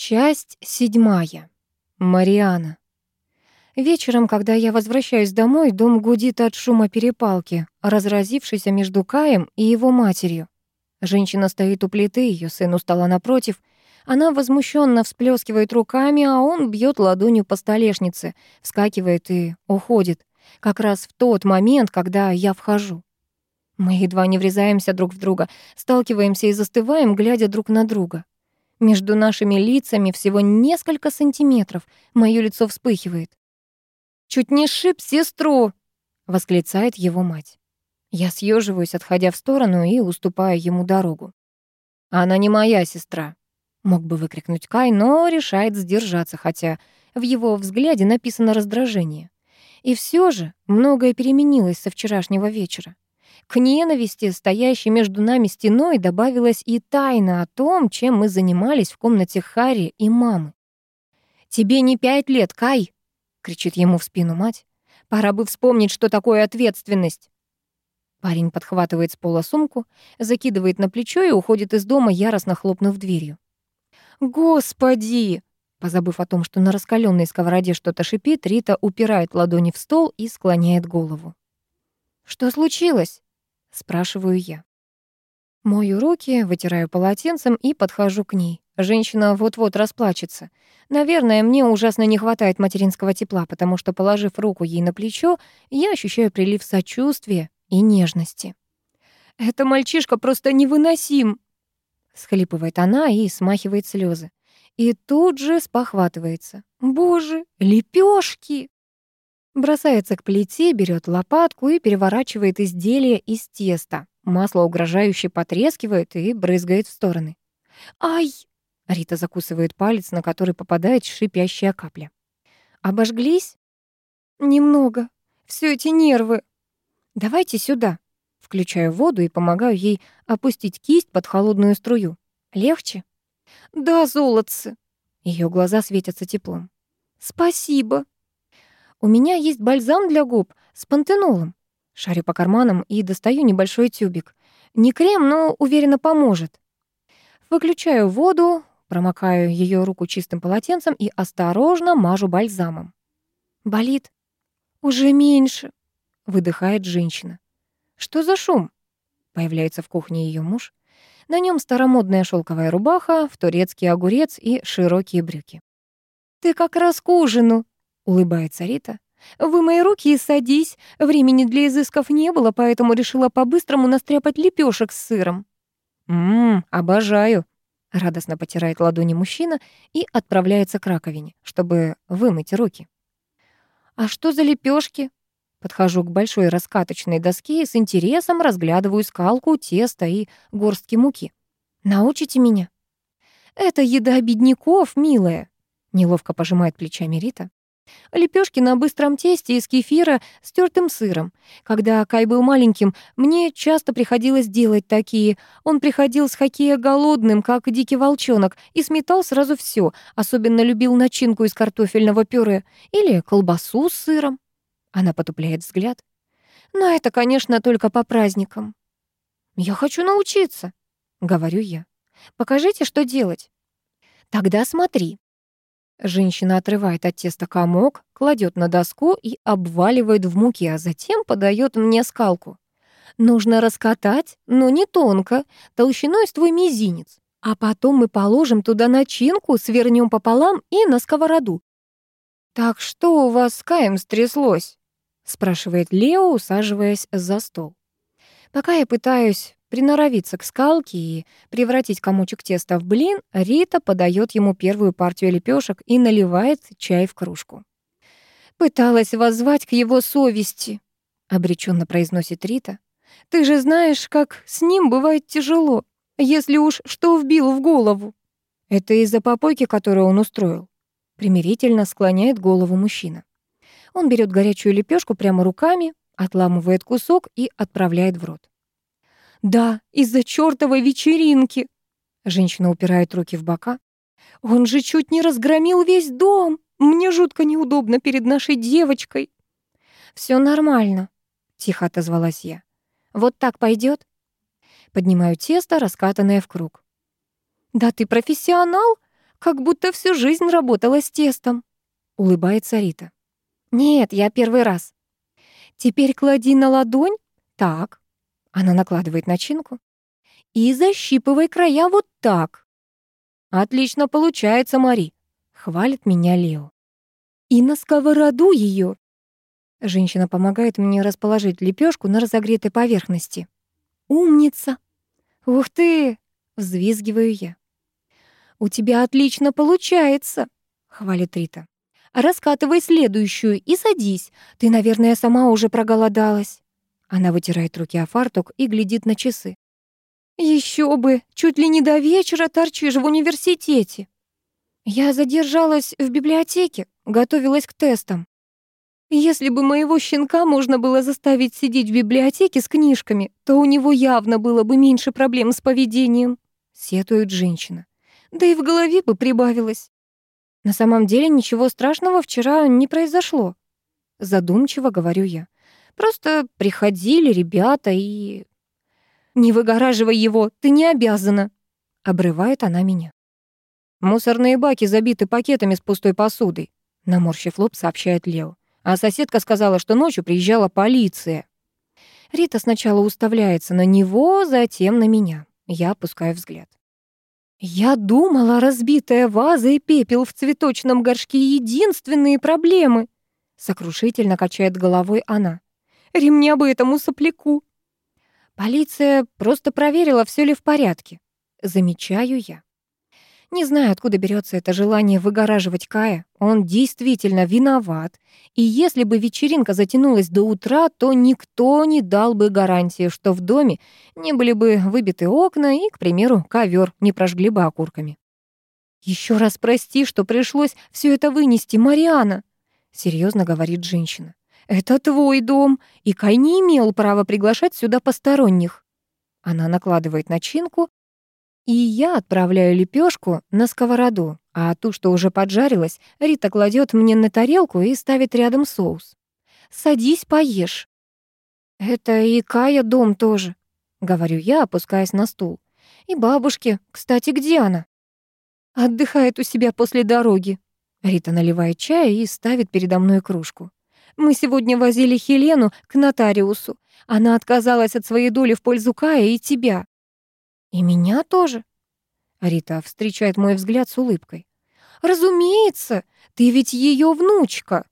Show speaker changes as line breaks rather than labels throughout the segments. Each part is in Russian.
Часть седьмая. Мариана. Вечером, когда я возвращаюсь домой, дом гудит от шума перепалки, разразившейся между Каем и его матерью. Женщина стоит у плиты, ее сын устала напротив. Она возмущенно всплескивает руками, а он бьет ладонью по столешнице, вскакивает и уходит. Как раз в тот момент, когда я вхожу. Мы едва не врезаемся друг в друга, сталкиваемся и застываем, глядя друг на друга. Между нашими лицами всего несколько сантиметров. Моё лицо вспыхивает. «Чуть не шип сестру!» — восклицает его мать. Я съеживаюсь, отходя в сторону и уступаю ему дорогу. «Она не моя сестра», — мог бы выкрикнуть Кай, но решает сдержаться, хотя в его взгляде написано раздражение. И все же многое переменилось со вчерашнего вечера. К ненависти, стоящей между нами стеной, добавилась и тайна о том, чем мы занимались в комнате Харри и мамы. «Тебе не пять лет, Кай!» — кричит ему в спину мать. «Пора бы вспомнить, что такое ответственность!» Парень подхватывает с пола сумку, закидывает на плечо и уходит из дома, яростно хлопнув дверью. «Господи!» Позабыв о том, что на раскаленной сковороде что-то шипит, Рита упирает ладони в стол и склоняет голову. «Что случилось?» Спрашиваю я. Мою руки, вытираю полотенцем и подхожу к ней. Женщина вот-вот расплачется. Наверное, мне ужасно не хватает материнского тепла, потому что, положив руку ей на плечо, я ощущаю прилив сочувствия и нежности. «Это мальчишка просто невыносим!» Схлипывает она и смахивает слезы. И тут же спохватывается. «Боже, лепешки! Бросается к плите, берет лопатку и переворачивает изделие из теста. Масло угрожающе потрескивает и брызгает в стороны. «Ай!» — Рита закусывает палец, на который попадает шипящая капля. «Обожглись?» «Немного. Все эти нервы». «Давайте сюда». Включаю воду и помогаю ей опустить кисть под холодную струю. «Легче?» «Да, золотцы». Ее глаза светятся теплом. «Спасибо». У меня есть бальзам для губ с пантенолом. Шарю по карманам и достаю небольшой тюбик. Не крем, но уверенно поможет. Выключаю воду, промокаю ее руку чистым полотенцем и осторожно мажу бальзамом. Болит? Уже меньше, выдыхает женщина. Что за шум? Появляется в кухне ее муж. На нем старомодная шелковая рубаха, в турецкий огурец и широкие брюки. «Ты как раз к ужину», улыбается Рита. «Вы мои руки и садись. Времени для изысков не было, поэтому решила по-быстрому настряпать лепешек с сыром». «Ммм, обожаю», — радостно потирает ладони мужчина и отправляется к раковине, чтобы вымыть руки. «А что за лепешки? Подхожу к большой раскаточной доске и с интересом разглядываю скалку, тесто и горстки муки. «Научите меня?» «Это еда бедняков, милая», — неловко пожимает плечами Рита. Лепешки на быстром тесте из кефира с тертым сыром. Когда Кай был маленьким, мне часто приходилось делать такие. Он приходил с хоккея голодным, как дикий волчонок, и сметал сразу все. Особенно любил начинку из картофельного пюре или колбасу с сыром. Она потупляет взгляд. Но это, конечно, только по праздникам. «Я хочу научиться», — говорю я. «Покажите, что делать». «Тогда смотри», Женщина отрывает от теста комок, кладет на доску и обваливает в муке, а затем подает мне скалку. Нужно раскатать, но не тонко, толщиной с твой мизинец. А потом мы положим туда начинку, свернем пополам и на сковороду. «Так что у вас с Каем стряслось?» — спрашивает Лео, усаживаясь за стол. Пока я пытаюсь приноровиться к скалке и превратить комочек теста в блин, Рита подает ему первую партию лепешек и наливает чай в кружку. «Пыталась воззвать к его совести», — обреченно произносит Рита. «Ты же знаешь, как с ним бывает тяжело, если уж что вбил в голову». «Это из-за попойки, которую он устроил», — примирительно склоняет голову мужчина. Он берет горячую лепешку прямо руками, отламывает кусок и отправляет в рот. Да, из-за чёртовой вечеринки. Женщина упирает руки в бока. Он же чуть не разгромил весь дом. Мне жутко неудобно перед нашей девочкой. Все нормально, тихо отозвалась я. Вот так пойдет? Поднимаю тесто, раскатанное в круг. Да ты профессионал? как будто всю жизнь работала с тестом», — улыбается Рита. «Нет, я первый раз». «Теперь клади на ладонь. Так». Она накладывает начинку. «И защипывай края вот так». «Отлично получается, Мари», — хвалит меня Лео. «И на сковороду ее. Женщина помогает мне расположить лепешку на разогретой поверхности. «Умница!» «Ух ты!» — взвизгиваю я. «У тебя отлично получается!» — хвалит Рита. «Раскатывай следующую и садись. Ты, наверное, сама уже проголодалась». Она вытирает руки о фартук и глядит на часы. Еще бы! Чуть ли не до вечера торчишь в университете!» Я задержалась в библиотеке, готовилась к тестам. Если бы моего щенка можно было заставить сидеть в библиотеке с книжками, то у него явно было бы меньше проблем с поведением, сетует женщина. Да и в голове бы прибавилось. На самом деле ничего страшного вчера не произошло. Задумчиво говорю я. Просто приходили ребята и... Не выгораживай его, ты не обязана. Обрывает она меня. Мусорные баки забиты пакетами с пустой посудой. Наморщив лоб, сообщает Лео. А соседка сказала, что ночью приезжала полиция. Рита сначала уставляется на него, затем на меня. Я опускаю взгляд. Я думала, разбитая ваза и пепел в цветочном горшке — единственные проблемы. Сокрушительно качает головой она. Ремня бы этому сопляку. Полиция просто проверила, все ли в порядке. Замечаю я. Не знаю, откуда берется это желание выгораживать Кая. Он действительно виноват. И если бы вечеринка затянулась до утра, то никто не дал бы гарантии, что в доме не были бы выбиты окна и, к примеру, ковер не прожгли бы окурками. Еще раз прости, что пришлось все это вынести, Мариана, серьезно говорит женщина. Это твой дом, и Кай не имел права приглашать сюда посторонних. Она накладывает начинку, и я отправляю лепешку на сковороду, а ту, что уже поджарилась, Рита кладет мне на тарелку и ставит рядом соус. «Садись, поешь». «Это и Кая дом тоже», — говорю я, опускаясь на стул. «И бабушки. Кстати, где она?» «Отдыхает у себя после дороги». Рита наливает чай и ставит передо мной кружку. «Мы сегодня возили Хелену к нотариусу. Она отказалась от своей доли в пользу Кая и тебя. «И меня тоже?» Рита встречает мой взгляд с улыбкой. «Разумеется, ты ведь ее внучка».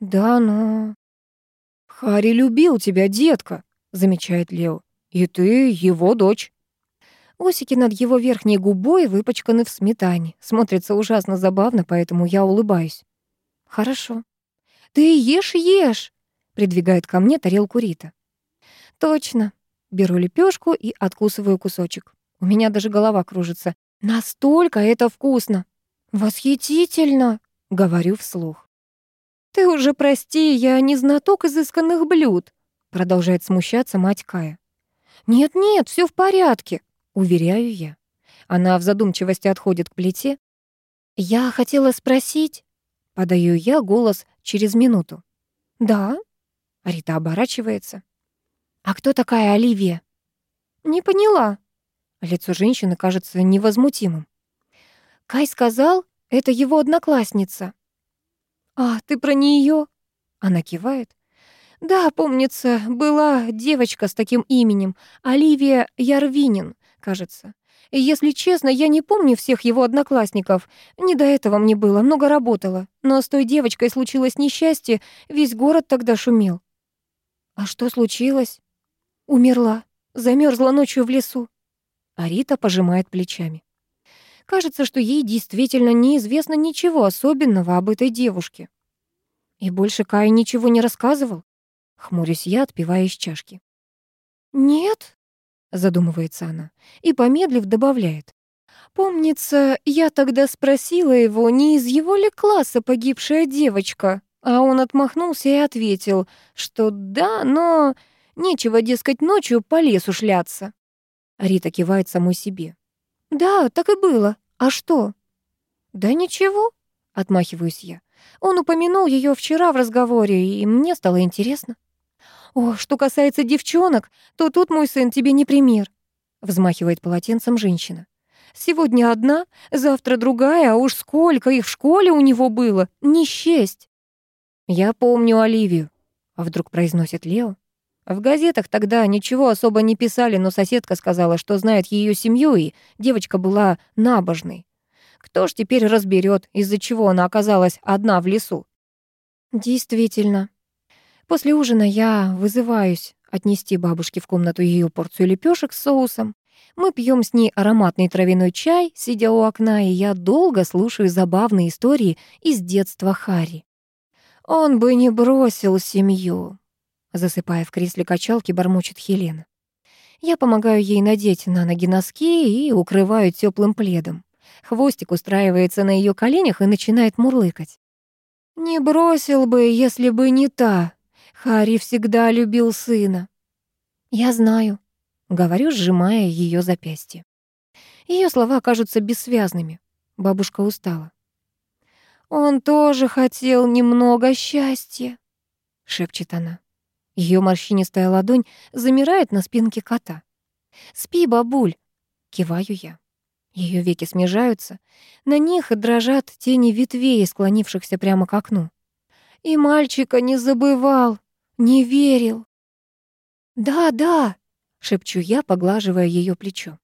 «Да, но...» «Хари любил тебя, детка», — замечает Лео. «И ты его дочь». Усики над его верхней губой выпачканы в сметане. Смотрится ужасно забавно, поэтому я улыбаюсь. «Хорошо». «Ты ешь, ешь!» — придвигает ко мне тарелку Рита. «Точно. Беру лепешку и откусываю кусочек. У меня даже голова кружится. Настолько это вкусно. Восхитительно, говорю вслух. Ты уже прости, я не знаток изысканных блюд, продолжает смущаться мать Кая. Нет-нет, все в порядке, уверяю я. Она в задумчивости отходит к плите. Я хотела спросить, подаю я голос через минуту. Да? Рита оборачивается. «А кто такая Оливия?» «Не поняла». Лицо женщины кажется невозмутимым. «Кай сказал, это его одноклассница». «А, ты про нее? Она кивает. «Да, помнится, была девочка с таким именем, Оливия Ярвинин, кажется. И если честно, я не помню всех его одноклассников. Не до этого мне было, много работала. Но с той девочкой случилось несчастье, весь город тогда шумел». «А что случилось?» Умерла, замерзла ночью в лесу. Арита пожимает плечами. Кажется, что ей действительно неизвестно ничего особенного об этой девушке. И больше Кай ничего не рассказывал. Хмурюсь я, отпивая из чашки. «Нет», — задумывается она, и, помедлив, добавляет. «Помнится, я тогда спросила его, не из его ли класса погибшая девочка, а он отмахнулся и ответил, что да, но Нечего, дескать, ночью по лесу шляться. Рита кивает самой себе. Да, так и было. А что? Да ничего, отмахиваюсь я. Он упомянул ее вчера в разговоре, и мне стало интересно. О, что касается девчонок, то тут мой сын тебе не пример, взмахивает полотенцем женщина. Сегодня одна, завтра другая, а уж сколько их в школе у него было, не счесть. «Я помню Оливию», — вдруг произносит Лео. В газетах тогда ничего особо не писали, но соседка сказала, что знает ее семью, и девочка была набожной. Кто ж теперь разберет, из-за чего она оказалась одна в лесу? Действительно. После ужина я вызываюсь отнести бабушке в комнату ее порцию лепешек с соусом. Мы пьем с ней ароматный травяной чай, сидя у окна, и я долго слушаю забавные истории из детства Хари. Он бы не бросил семью, Засыпая в кресле качалки, бормочет Хелена. Я помогаю ей надеть на ноги носки и укрываю теплым пледом. Хвостик устраивается на ее коленях и начинает мурлыкать. «Не бросил бы, если бы не та. Хари всегда любил сына». «Я знаю», — говорю, сжимая ее запястье. Ее слова кажутся бессвязными. Бабушка устала. «Он тоже хотел немного счастья», — шепчет она. Ее морщинистая ладонь замирает на спинке кота. «Спи, бабуль!» — киваю я. Ее веки смежаются. На них дрожат тени ветвей, склонившихся прямо к окну. И мальчика не забывал, не верил. «Да, да!» — шепчу я, поглаживая ее плечо.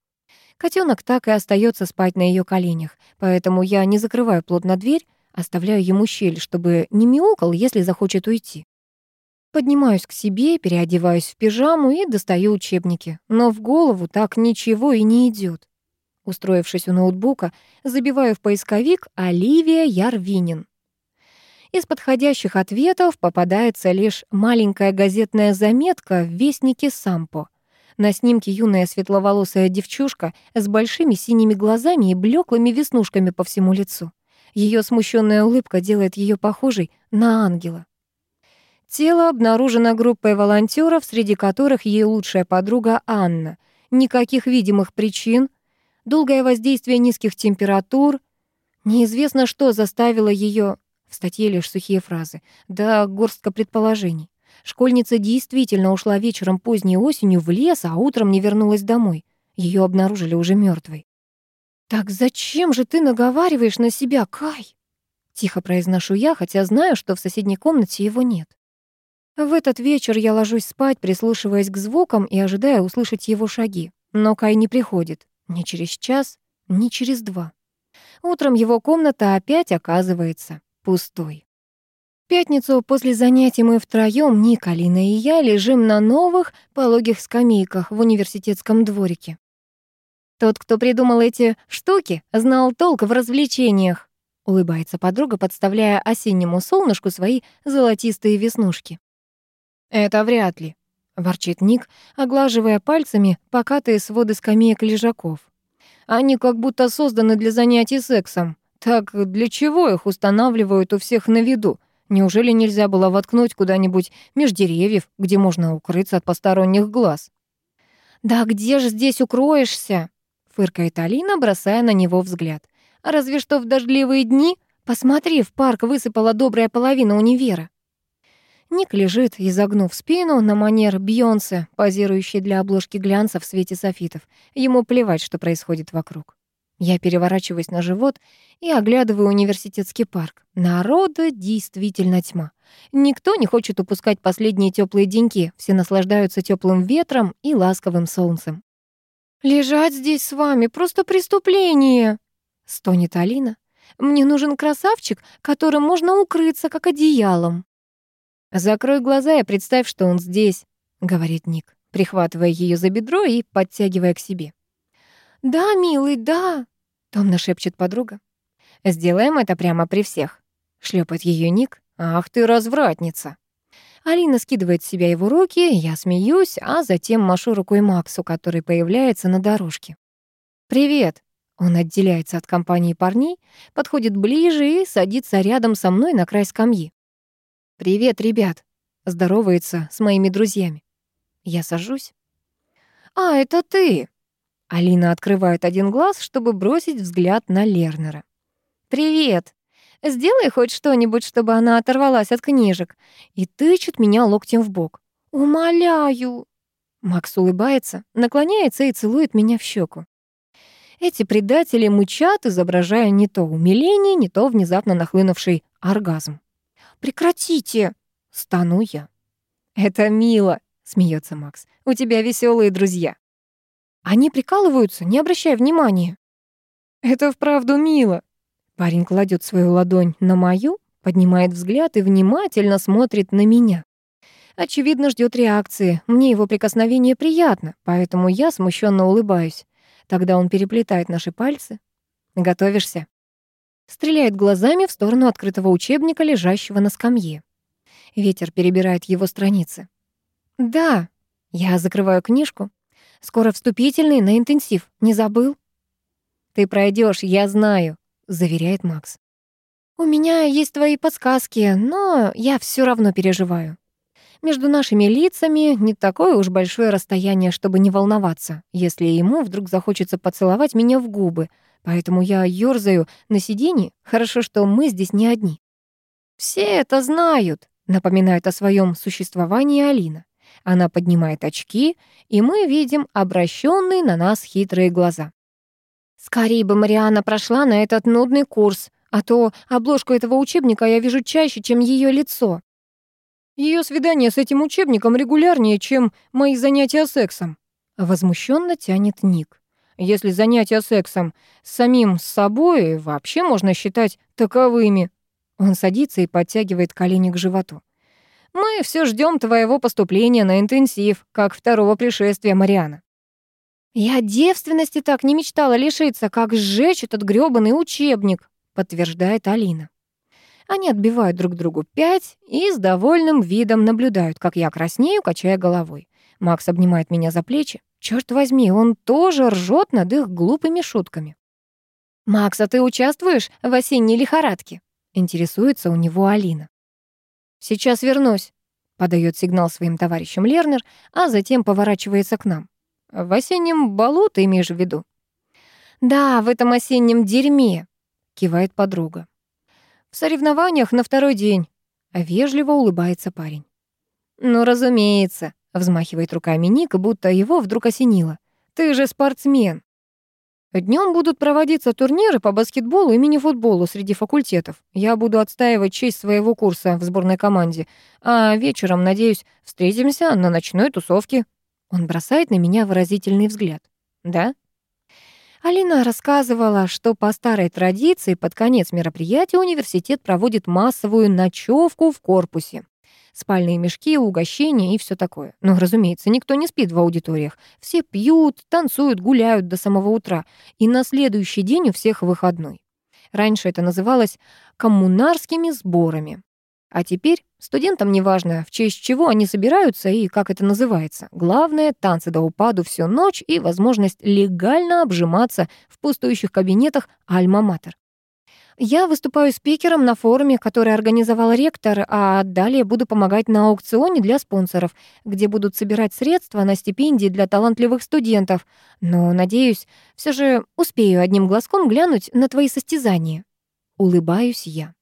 Котенок так и остается спать на ее коленях, поэтому я не закрываю плотно дверь, оставляю ему щель, чтобы не мяукал, если захочет уйти. Поднимаюсь к себе, переодеваюсь в пижаму и достаю учебники. Но в голову так ничего и не идет. Устроившись у ноутбука, забиваю в поисковик «Оливия Ярвинин». Из подходящих ответов попадается лишь маленькая газетная заметка в «Вестнике Сампо». На снимке юная светловолосая девчушка с большими синими глазами и блеклыми веснушками по всему лицу. Ее смущенная улыбка делает ее похожей на ангела. Тело обнаружено группой волонтеров, среди которых ей лучшая подруга Анна. Никаких видимых причин, долгое воздействие низких температур. Неизвестно, что заставило ее в статье лишь сухие фразы, да горстка предположений. Школьница действительно ушла вечером поздней осенью в лес, а утром не вернулась домой. Ее обнаружили уже мертвой. «Так зачем же ты наговариваешь на себя, Кай?» Тихо произношу я, хотя знаю, что в соседней комнате его нет. В этот вечер я ложусь спать, прислушиваясь к звукам и ожидая услышать его шаги. Но Кай не приходит. Ни через час, ни через два. Утром его комната опять оказывается пустой. В пятницу после занятий мы втроём, Ник, Алина и я, лежим на новых пологих скамейках в университетском дворике. Тот, кто придумал эти штуки, знал толк в развлечениях, улыбается подруга, подставляя осеннему солнышку свои золотистые веснушки. «Это вряд ли», — ворчит Ник, оглаживая пальцами покатые своды скамеек лежаков. «Они как будто созданы для занятий сексом. Так для чего их устанавливают у всех на виду? Неужели нельзя было воткнуть куда-нибудь меж деревьев, где можно укрыться от посторонних глаз?» «Да где же здесь укроешься?» — фыркает Алина, бросая на него взгляд. «Разве что в дождливые дни? Посмотри, в парк высыпала добрая половина универа». Ник лежит, изогнув спину на манер Бьонсе, позирующий для обложки глянца в свете софитов. Ему плевать, что происходит вокруг. Я переворачиваюсь на живот и оглядываю университетский парк. Народа действительно тьма. Никто не хочет упускать последние теплые деньки. Все наслаждаются теплым ветром и ласковым солнцем. «Лежать здесь с вами — просто преступление!» — стонет Алина. «Мне нужен красавчик, которым можно укрыться, как одеялом». «Закрой глаза и представь, что он здесь», — говорит Ник, прихватывая ее за бедро и подтягивая к себе. «Да, милый, да», — томно шепчет подруга. «Сделаем это прямо при всех», — шлепает ее Ник. «Ах ты развратница!» Алина скидывает с себя его руки, я смеюсь, а затем машу рукой Максу, который появляется на дорожке. «Привет!» Он отделяется от компании парней, подходит ближе и садится рядом со мной на край скамьи. «Привет, ребят!» — здоровается с моими друзьями. Я сажусь. «А, это ты!» Алина открывает один глаз, чтобы бросить взгляд на Лернера. «Привет! Сделай хоть что-нибудь, чтобы она оторвалась от книжек!» И тычет меня локтем в бок. «Умоляю!» Макс улыбается, наклоняется и целует меня в щеку. Эти предатели мычат, изображая не то умиление, не то внезапно нахлынувший оргазм. «Прекратите!» — стану я. «Это мило!» — смеется Макс. «У тебя веселые друзья». Они прикалываются, не обращая внимания. «Это вправду мило!» Парень кладет свою ладонь на мою, поднимает взгляд и внимательно смотрит на меня. Очевидно, ждет реакции. Мне его прикосновение приятно, поэтому я смущенно улыбаюсь. Тогда он переплетает наши пальцы. Готовишься? Стреляет глазами в сторону открытого учебника, лежащего на скамье. Ветер перебирает его страницы. «Да». Я закрываю книжку. «Скоро вступительный на интенсив. Не забыл?» «Ты пройдешь, я знаю», — заверяет Макс. «У меня есть твои подсказки, но я все равно переживаю. Между нашими лицами не такое уж большое расстояние, чтобы не волноваться, если ему вдруг захочется поцеловать меня в губы, поэтому я ёрзаю на сиденье, хорошо, что мы здесь не одни. «Все это знают», — напоминает о своем существовании Алина. Она поднимает очки, и мы видим обращенные на нас хитрые глаза. «Скорее бы Мариана прошла на этот нудный курс, а то обложку этого учебника я вижу чаще, чем ее лицо», ее свидание с этим учебником регулярнее, чем мои занятия сексом. Возмущенно тянет Ник. Если занятия сексом с самим собой вообще можно считать таковыми. Он садится и подтягивает колени к животу. Мы все ждем твоего поступления на интенсив, как второго пришествия Мариана. Я девственности так не мечтала лишиться, как сжечь этот грёбаный учебник, подтверждает Алина. Они отбивают друг другу пять и с довольным видом наблюдают, как я краснею, качая головой. Макс обнимает меня за плечи. Черт возьми, он тоже ржет над их глупыми шутками. «Макс, а ты участвуешь в осенней лихорадке?» Интересуется у него Алина. «Сейчас вернусь», — подает сигнал своим товарищам Лернер, а затем поворачивается к нам. «В осеннем балу ты имеешь в виду?» «Да, в этом осеннем дерьме», — кивает подруга. В соревнованиях на второй день. Вежливо улыбается парень. Ну, разумеется, взмахивает руками Ника, будто его вдруг осенило. Ты же спортсмен. Днем будут проводиться турниры по баскетболу и мини-футболу среди факультетов. Я буду отстаивать честь своего курса в сборной команде. А вечером, надеюсь, встретимся на ночной тусовке. Он бросает на меня выразительный взгляд. Да? Алина рассказывала, что по старой традиции под конец мероприятия университет проводит массовую ночевку в корпусе. Спальные мешки, угощения и все такое. Но, разумеется, никто не спит в аудиториях. Все пьют, танцуют, гуляют до самого утра. И на следующий день у всех выходной. Раньше это называлось коммунарскими сборами. А теперь студентам неважно, в честь чего они собираются и как это называется. Главное — танцы до упаду всю ночь и возможность легально обжиматься в пустующих кабинетах «Альма-Матер». Я выступаю спикером на форуме, который организовал ректор, а далее буду помогать на аукционе для спонсоров, где будут собирать средства на стипендии для талантливых студентов. Но, надеюсь, все же успею одним глазком глянуть на твои состязания. Улыбаюсь я.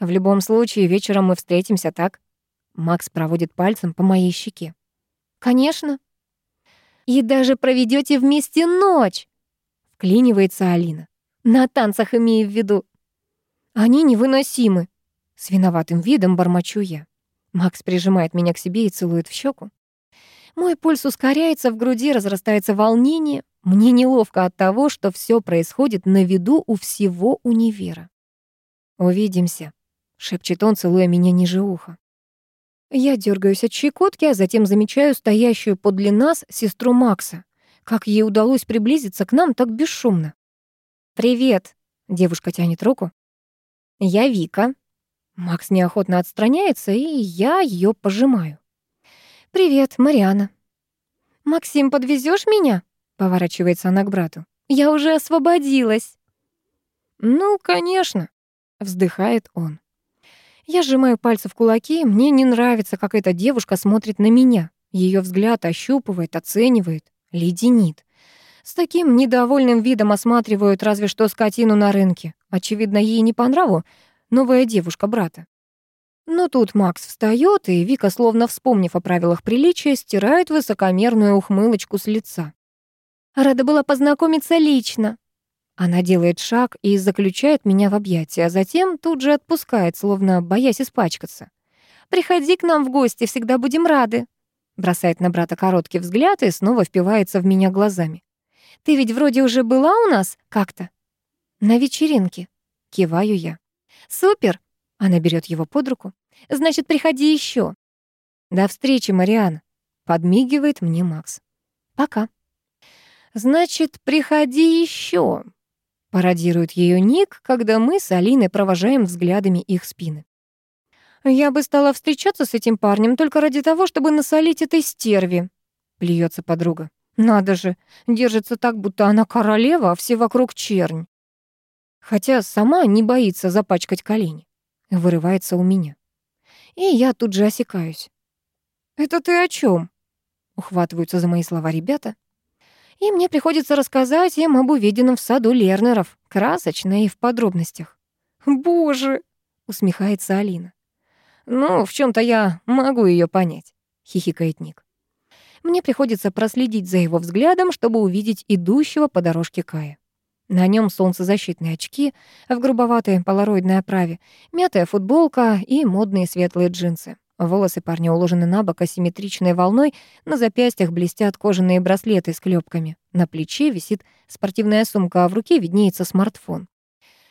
В любом случае, вечером мы встретимся, так? Макс проводит пальцем по моей щеке. Конечно. И даже проведете вместе ночь, вклинивается Алина. На танцах имею в виду. Они невыносимы. С виноватым видом бормочу я. Макс прижимает меня к себе и целует в щеку. Мой пульс ускоряется, в груди разрастается волнение. Мне неловко от того, что все происходит на виду у всего универа. Увидимся шепчет он, целуя меня ниже уха. Я дергаюсь от щекотки, а затем замечаю стоящую подле нас сестру Макса. Как ей удалось приблизиться к нам так бесшумно. «Привет!» — девушка тянет руку. «Я Вика». Макс неохотно отстраняется, и я ее пожимаю. «Привет, Мариана». «Максим, подвезешь меня?» — поворачивается она к брату. «Я уже освободилась». «Ну, конечно», — вздыхает он. Я сжимаю пальцы в кулаки, мне не нравится, как эта девушка смотрит на меня. Ее взгляд ощупывает, оценивает, леденит. С таким недовольным видом осматривают разве что скотину на рынке. Очевидно, ей не по нраву новая девушка брата. Но тут Макс встает, и Вика, словно вспомнив о правилах приличия, стирает высокомерную ухмылочку с лица. Рада была познакомиться лично». Она делает шаг и заключает меня в объятия, а затем тут же отпускает, словно боясь испачкаться. «Приходи к нам в гости, всегда будем рады». Бросает на брата короткий взгляд и снова впивается в меня глазами. «Ты ведь вроде уже была у нас как-то?» «На вечеринке», — киваю я. «Супер!» — она берет его под руку. «Значит, приходи еще. «До встречи, Мариан», — подмигивает мне Макс. «Пока». «Значит, приходи еще», — пародирует ее Ник, когда мы с Алиной провожаем взглядами их спины. «Я бы стала встречаться с этим парнем только ради того, чтобы насолить этой стерви», — плюется подруга. «Надо же, держится так, будто она королева, а все вокруг чернь». Хотя сама не боится запачкать колени. Вырывается у меня. И я тут же осекаюсь. «Это ты о чем? Ухватываются за мои слова ребята. И мне приходится рассказать им об увиденном в саду Лернеров, красочно и в подробностях. «Боже!» — усмехается Алина. «Ну, в чем то я могу ее понять», — хихикает Ник. Мне приходится проследить за его взглядом, чтобы увидеть идущего по дорожке Кая. На нем солнцезащитные очки в грубоватой полароидной оправе, мятая футболка и модные светлые джинсы. Волосы парня уложены на бок асимметричной волной, на запястьях блестят кожаные браслеты с клепками. На плече висит спортивная сумка, а в руке виднеется смартфон.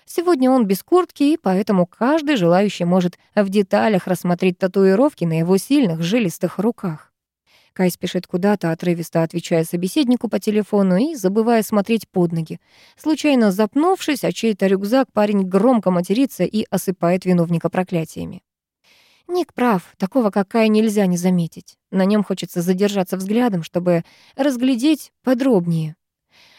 Сегодня он без куртки, и поэтому каждый желающий может в деталях рассмотреть татуировки на его сильных, жилистых руках. Кай спешит куда-то, отрывисто отвечая собеседнику по телефону и забывая смотреть под ноги. Случайно запнувшись, а чей-то рюкзак парень громко матерится и осыпает виновника проклятиями. Ник прав, такого как Кай нельзя не заметить. На нем хочется задержаться взглядом, чтобы разглядеть подробнее.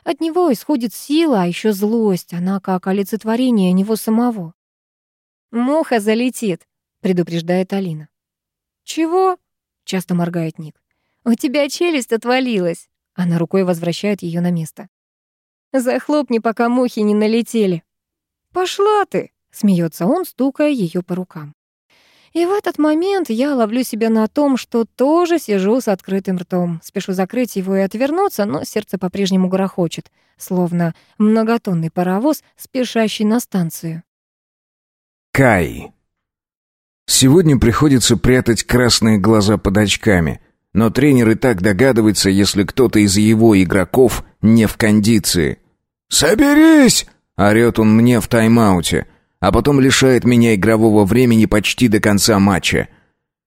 От него исходит сила, а еще злость, она как олицетворение него самого. «Муха залетит», — предупреждает Алина. «Чего?» — часто моргает Ник. «У тебя челюсть отвалилась». Она рукой возвращает ее на место. «Захлопни, пока мухи не налетели». «Пошла ты!» — смеется он, стукая ее по рукам. И в этот момент я ловлю себя на том, что тоже сижу с открытым ртом. Спешу закрыть его и отвернуться, но сердце по-прежнему грохочет, словно многотонный паровоз, спешащий на станцию.
Кай. Сегодня приходится прятать красные глаза под очками, но тренер и так догадывается, если кто-то из его игроков не в кондиции. «Соберись!» — орёт он мне в тайм-ауте — а потом лишает меня игрового времени почти до конца матча.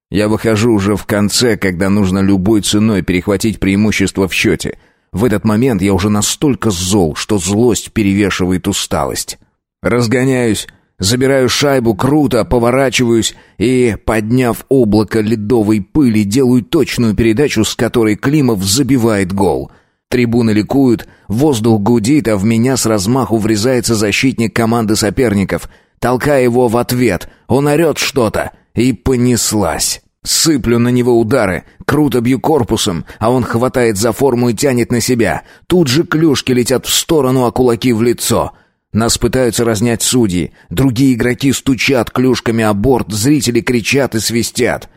Я выхожу уже в конце, когда нужно любой ценой перехватить преимущество в счете. В этот момент я уже настолько зол, что злость перевешивает усталость. Разгоняюсь, забираю шайбу круто, поворачиваюсь и, подняв облако ледовой пыли, делаю точную передачу, с которой Климов забивает гол. Трибуны ликуют, воздух гудит, а в меня с размаху врезается защитник команды соперников. Толкая его в ответ, он орёт что-то. И понеслась. Сыплю на него удары, круто бью корпусом, а он хватает за форму и тянет на себя. Тут же клюшки летят в сторону, а кулаки в лицо. Нас пытаются разнять судьи. Другие игроки стучат клюшками о борт, зрители кричат и свистят.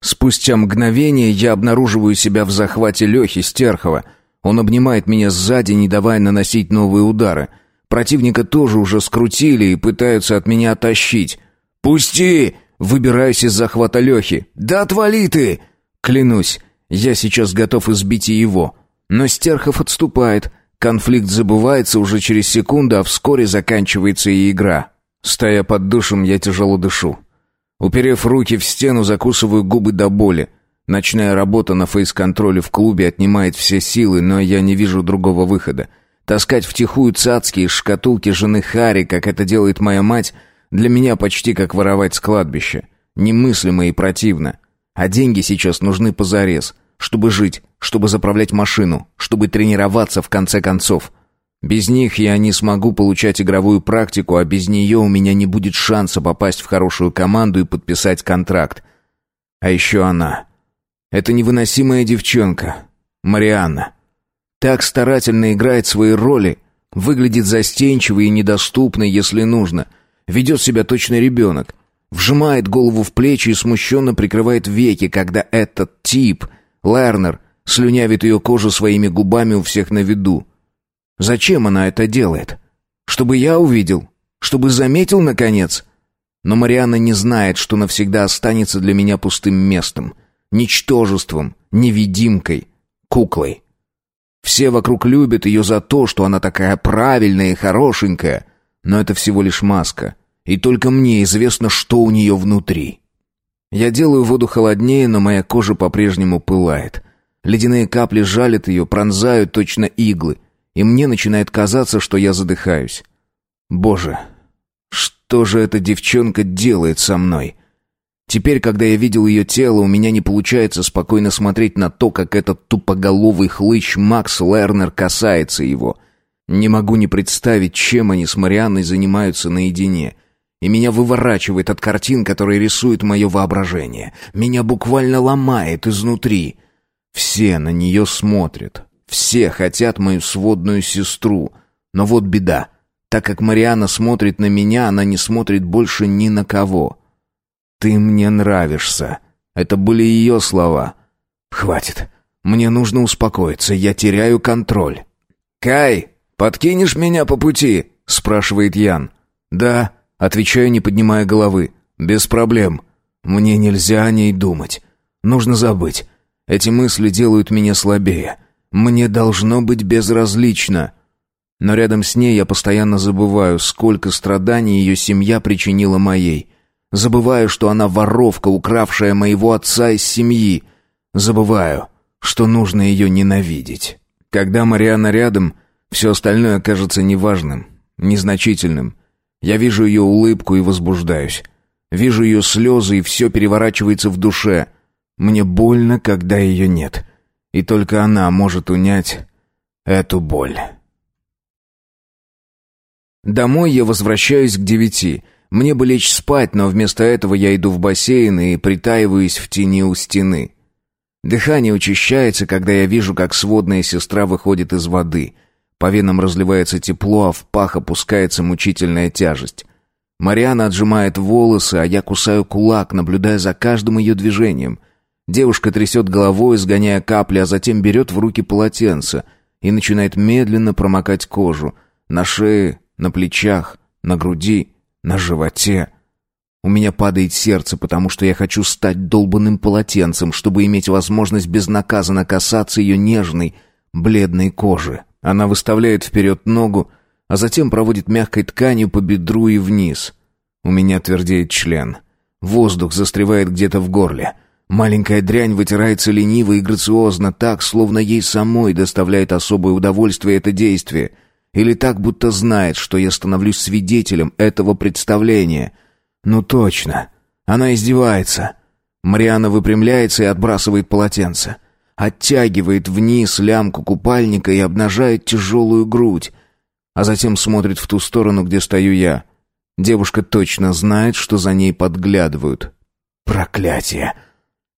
Спустя мгновение я обнаруживаю себя в захвате Лёхи Стерхова — он обнимает меня сзади, не давая наносить новые удары. Противника тоже уже скрутили и пытаются от меня оттащить. «Пусти!» Выбираюсь из захвата Лехи. «Да отвали ты!» Клянусь, я сейчас готов избить и его. Но Стерхов отступает. Конфликт забывается уже через секунду, а вскоре заканчивается и игра. Стоя под душем, я тяжело дышу. Уперев руки в стену, закусываю губы до боли. Ночная работа на фейс-контроле в клубе отнимает все силы, но я не вижу другого выхода. Таскать втихую цацки из шкатулки жены Хари, как это делает моя мать, для меня почти как воровать с кладбища. Немыслимо и противно. А деньги сейчас нужны позарез, чтобы жить, чтобы заправлять машину, чтобы тренироваться в конце концов. Без них я не смогу получать игровую практику, а без нее у меня не будет шанса попасть в хорошую команду и подписать контракт. А еще она. Это невыносимая девчонка, Марианна. Так старательно играет свои роли, выглядит застенчивой и недоступной, если нужно. Ведет себя точно ребенок. Вжимает голову в плечи и смущенно прикрывает веки, когда этот тип, Лернер, слюнявит ее кожу своими губами у всех на виду. Зачем она это делает? Чтобы я увидел? Чтобы заметил, наконец? Но Марианна не знает, что навсегда останется для меня пустым местом, ничтожеством, невидимкой, куклой. Все вокруг любят ее за то, что она такая правильная и хорошенькая, но это всего лишь маска, и только мне известно, что у нее внутри. Я делаю воду холоднее, но моя кожа по-прежнему пылает. Ледяные капли жалят ее, пронзают точно иглы, и мне начинает казаться, что я задыхаюсь. Боже, что же эта девчонка делает со мной? Теперь, когда я видел ее тело, у меня не получается спокойно смотреть на то, как этот тупоголовый хлыщ Макс Лернер касается его. Не могу не представить, чем они с Марианной занимаются наедине. И меня выворачивает от картин, которые рисует мое воображение. Меня буквально ломает изнутри. Все на нее смотрят. Все хотят мою сводную сестру. Но вот беда. Так как Марианна смотрит на меня, она не смотрит больше ни на кого. «Ты мне нравишься». Это были ее слова. «Хватит. Мне нужно успокоиться. Я теряю контроль». «Кай, подкинешь меня по пути?» — спрашивает Ян. «Да», — отвечаю, не поднимая головы. «Без проблем. Мне нельзя о ней думать. Нужно забыть. Эти мысли делают меня слабее. Мне должно быть безразлично». Но рядом с ней я постоянно забываю, сколько страданий ее семья причинила моей. Забываю, что она воровка, укравшая моего отца из семьи. Забываю, что нужно ее ненавидеть. Когда Мариана рядом, все остальное кажется неважным, незначительным. Я вижу ее улыбку и возбуждаюсь. Вижу ее слезы, и все переворачивается в душе. Мне больно, когда ее нет. И только она может унять эту боль. Домой я возвращаюсь к девяти — мне бы лечь спать, но вместо этого я иду в бассейн и притаиваюсь в тени у стены. Дыхание учащается, когда я вижу, как сводная сестра выходит из воды. По венам разливается тепло, а в пах опускается мучительная тяжесть. Мариана отжимает волосы, а я кусаю кулак, наблюдая за каждым ее движением. Девушка трясет головой, сгоняя капли, а затем берет в руки полотенце и начинает медленно промокать кожу на шее, на плечах, на груди на животе. У меня падает сердце, потому что я хочу стать долбанным полотенцем, чтобы иметь возможность безнаказанно касаться ее нежной, бледной кожи. Она выставляет вперед ногу, а затем проводит мягкой тканью по бедру и вниз. У меня твердеет член. Воздух застревает где-то в горле. Маленькая дрянь вытирается лениво и грациозно, так, словно ей самой доставляет особое удовольствие это действие — или так, будто знает, что я становлюсь свидетелем этого представления. Ну точно. Она издевается. Мариана выпрямляется и отбрасывает полотенце. Оттягивает вниз лямку купальника и обнажает тяжелую грудь. А затем смотрит в ту сторону, где стою я. Девушка точно знает, что за ней подглядывают. Проклятие!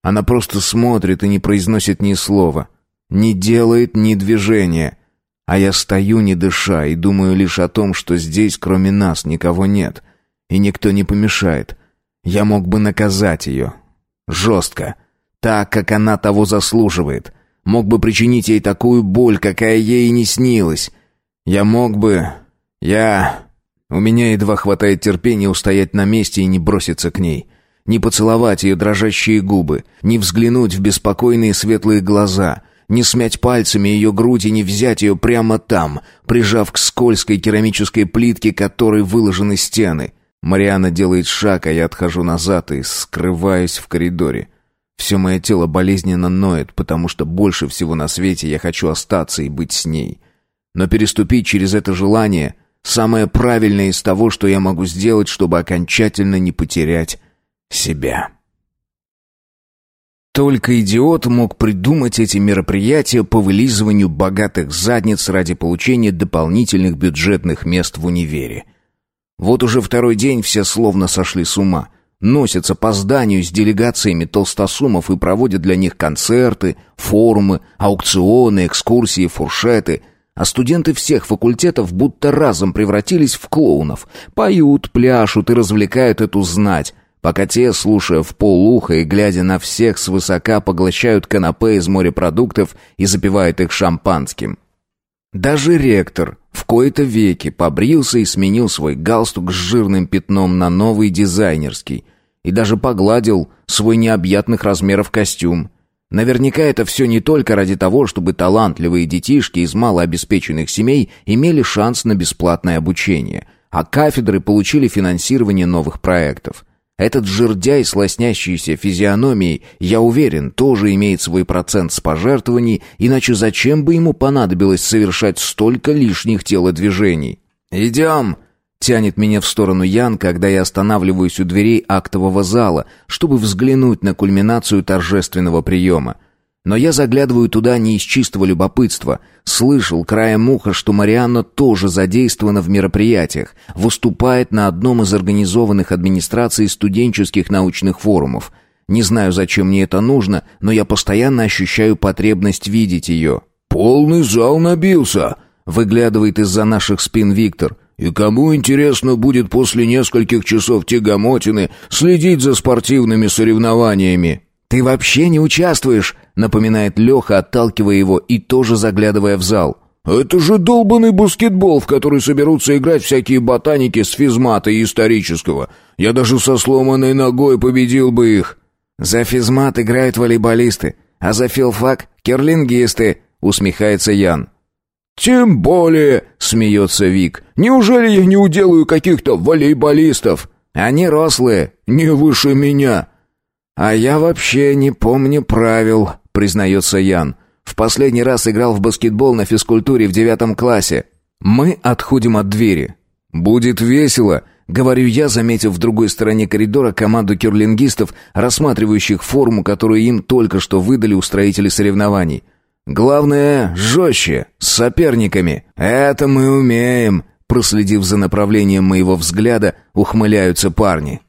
Она просто смотрит и не произносит ни слова. Не делает ни движения. А я стою, не дыша, и думаю лишь о том, что здесь, кроме нас, никого нет. И никто не помешает. Я мог бы наказать ее. Жестко. Так, как она того заслуживает. Мог бы причинить ей такую боль, какая ей и не снилась. Я мог бы... Я... У меня едва хватает терпения устоять на месте и не броситься к ней. Не поцеловать ее дрожащие губы, не взглянуть в беспокойные светлые глаза — не смять пальцами ее грудь и не взять ее прямо там, прижав к скользкой керамической плитке, которой выложены стены. Мариана делает шаг, а я отхожу назад и скрываюсь в коридоре. Все мое тело болезненно ноет, потому что больше всего на свете я хочу остаться и быть с ней. Но переступить через это желание — самое правильное из того, что я могу сделать, чтобы окончательно не потерять себя. Только идиот мог придумать эти мероприятия по вылизыванию богатых задниц ради получения дополнительных бюджетных мест в универе. Вот уже второй день все словно сошли с ума. Носятся по зданию с делегациями толстосумов и проводят для них концерты, форумы, аукционы, экскурсии, фуршеты. А студенты всех факультетов будто разом превратились в клоунов. Поют, пляшут и развлекают эту знать, пока те, слушая в полуха и глядя на всех свысока, поглощают канапе из морепродуктов и запивают их шампанским. Даже ректор в кои-то веки побрился и сменил свой галстук с жирным пятном на новый дизайнерский. И даже погладил свой необъятных размеров костюм. Наверняка это все не только ради того, чтобы талантливые детишки из малообеспеченных семей имели шанс на бесплатное обучение, а кафедры получили финансирование новых проектов. Этот жердяй с лоснящейся физиономией, я уверен, тоже имеет свой процент с пожертвований, иначе зачем бы ему понадобилось совершать столько лишних телодвижений? «Идем!» — тянет меня в сторону Ян, когда я останавливаюсь у дверей актового зала, чтобы взглянуть на кульминацию торжественного приема. Но я заглядываю туда не из чистого любопытства. Слышал краем уха, что Марианна тоже задействована в мероприятиях, выступает на одном из организованных администрацией студенческих научных форумов. Не знаю, зачем мне это нужно, но я постоянно ощущаю потребность видеть ее.
«Полный зал набился», —
выглядывает из-за наших спин Виктор.
«И кому интересно будет после нескольких часов тягомотины следить за спортивными соревнованиями?»
«Ты вообще не участвуешь», — напоминает Леха, отталкивая его и тоже заглядывая в зал.
«Это же долбанный баскетбол, в который соберутся играть всякие ботаники с физмата и исторического. Я даже со сломанной ногой победил бы их».
«За физмат играют волейболисты, а за филфак — керлингисты», — усмехается Ян.
«Тем более», — смеется Вик, — «неужели я не уделаю каких-то волейболистов?»
«Они рослые,
не выше меня».
«А я вообще не помню правил», — признается Ян. «В последний раз играл в баскетбол на физкультуре в девятом классе». Мы отходим от двери. «Будет весело», — говорю я, заметив в другой стороне коридора команду кюрлингистов, рассматривающих форму, которую им только что выдали устроители соревнований. «Главное, жестче, с соперниками. Это мы умеем», — проследив за направлением моего взгляда, ухмыляются парни.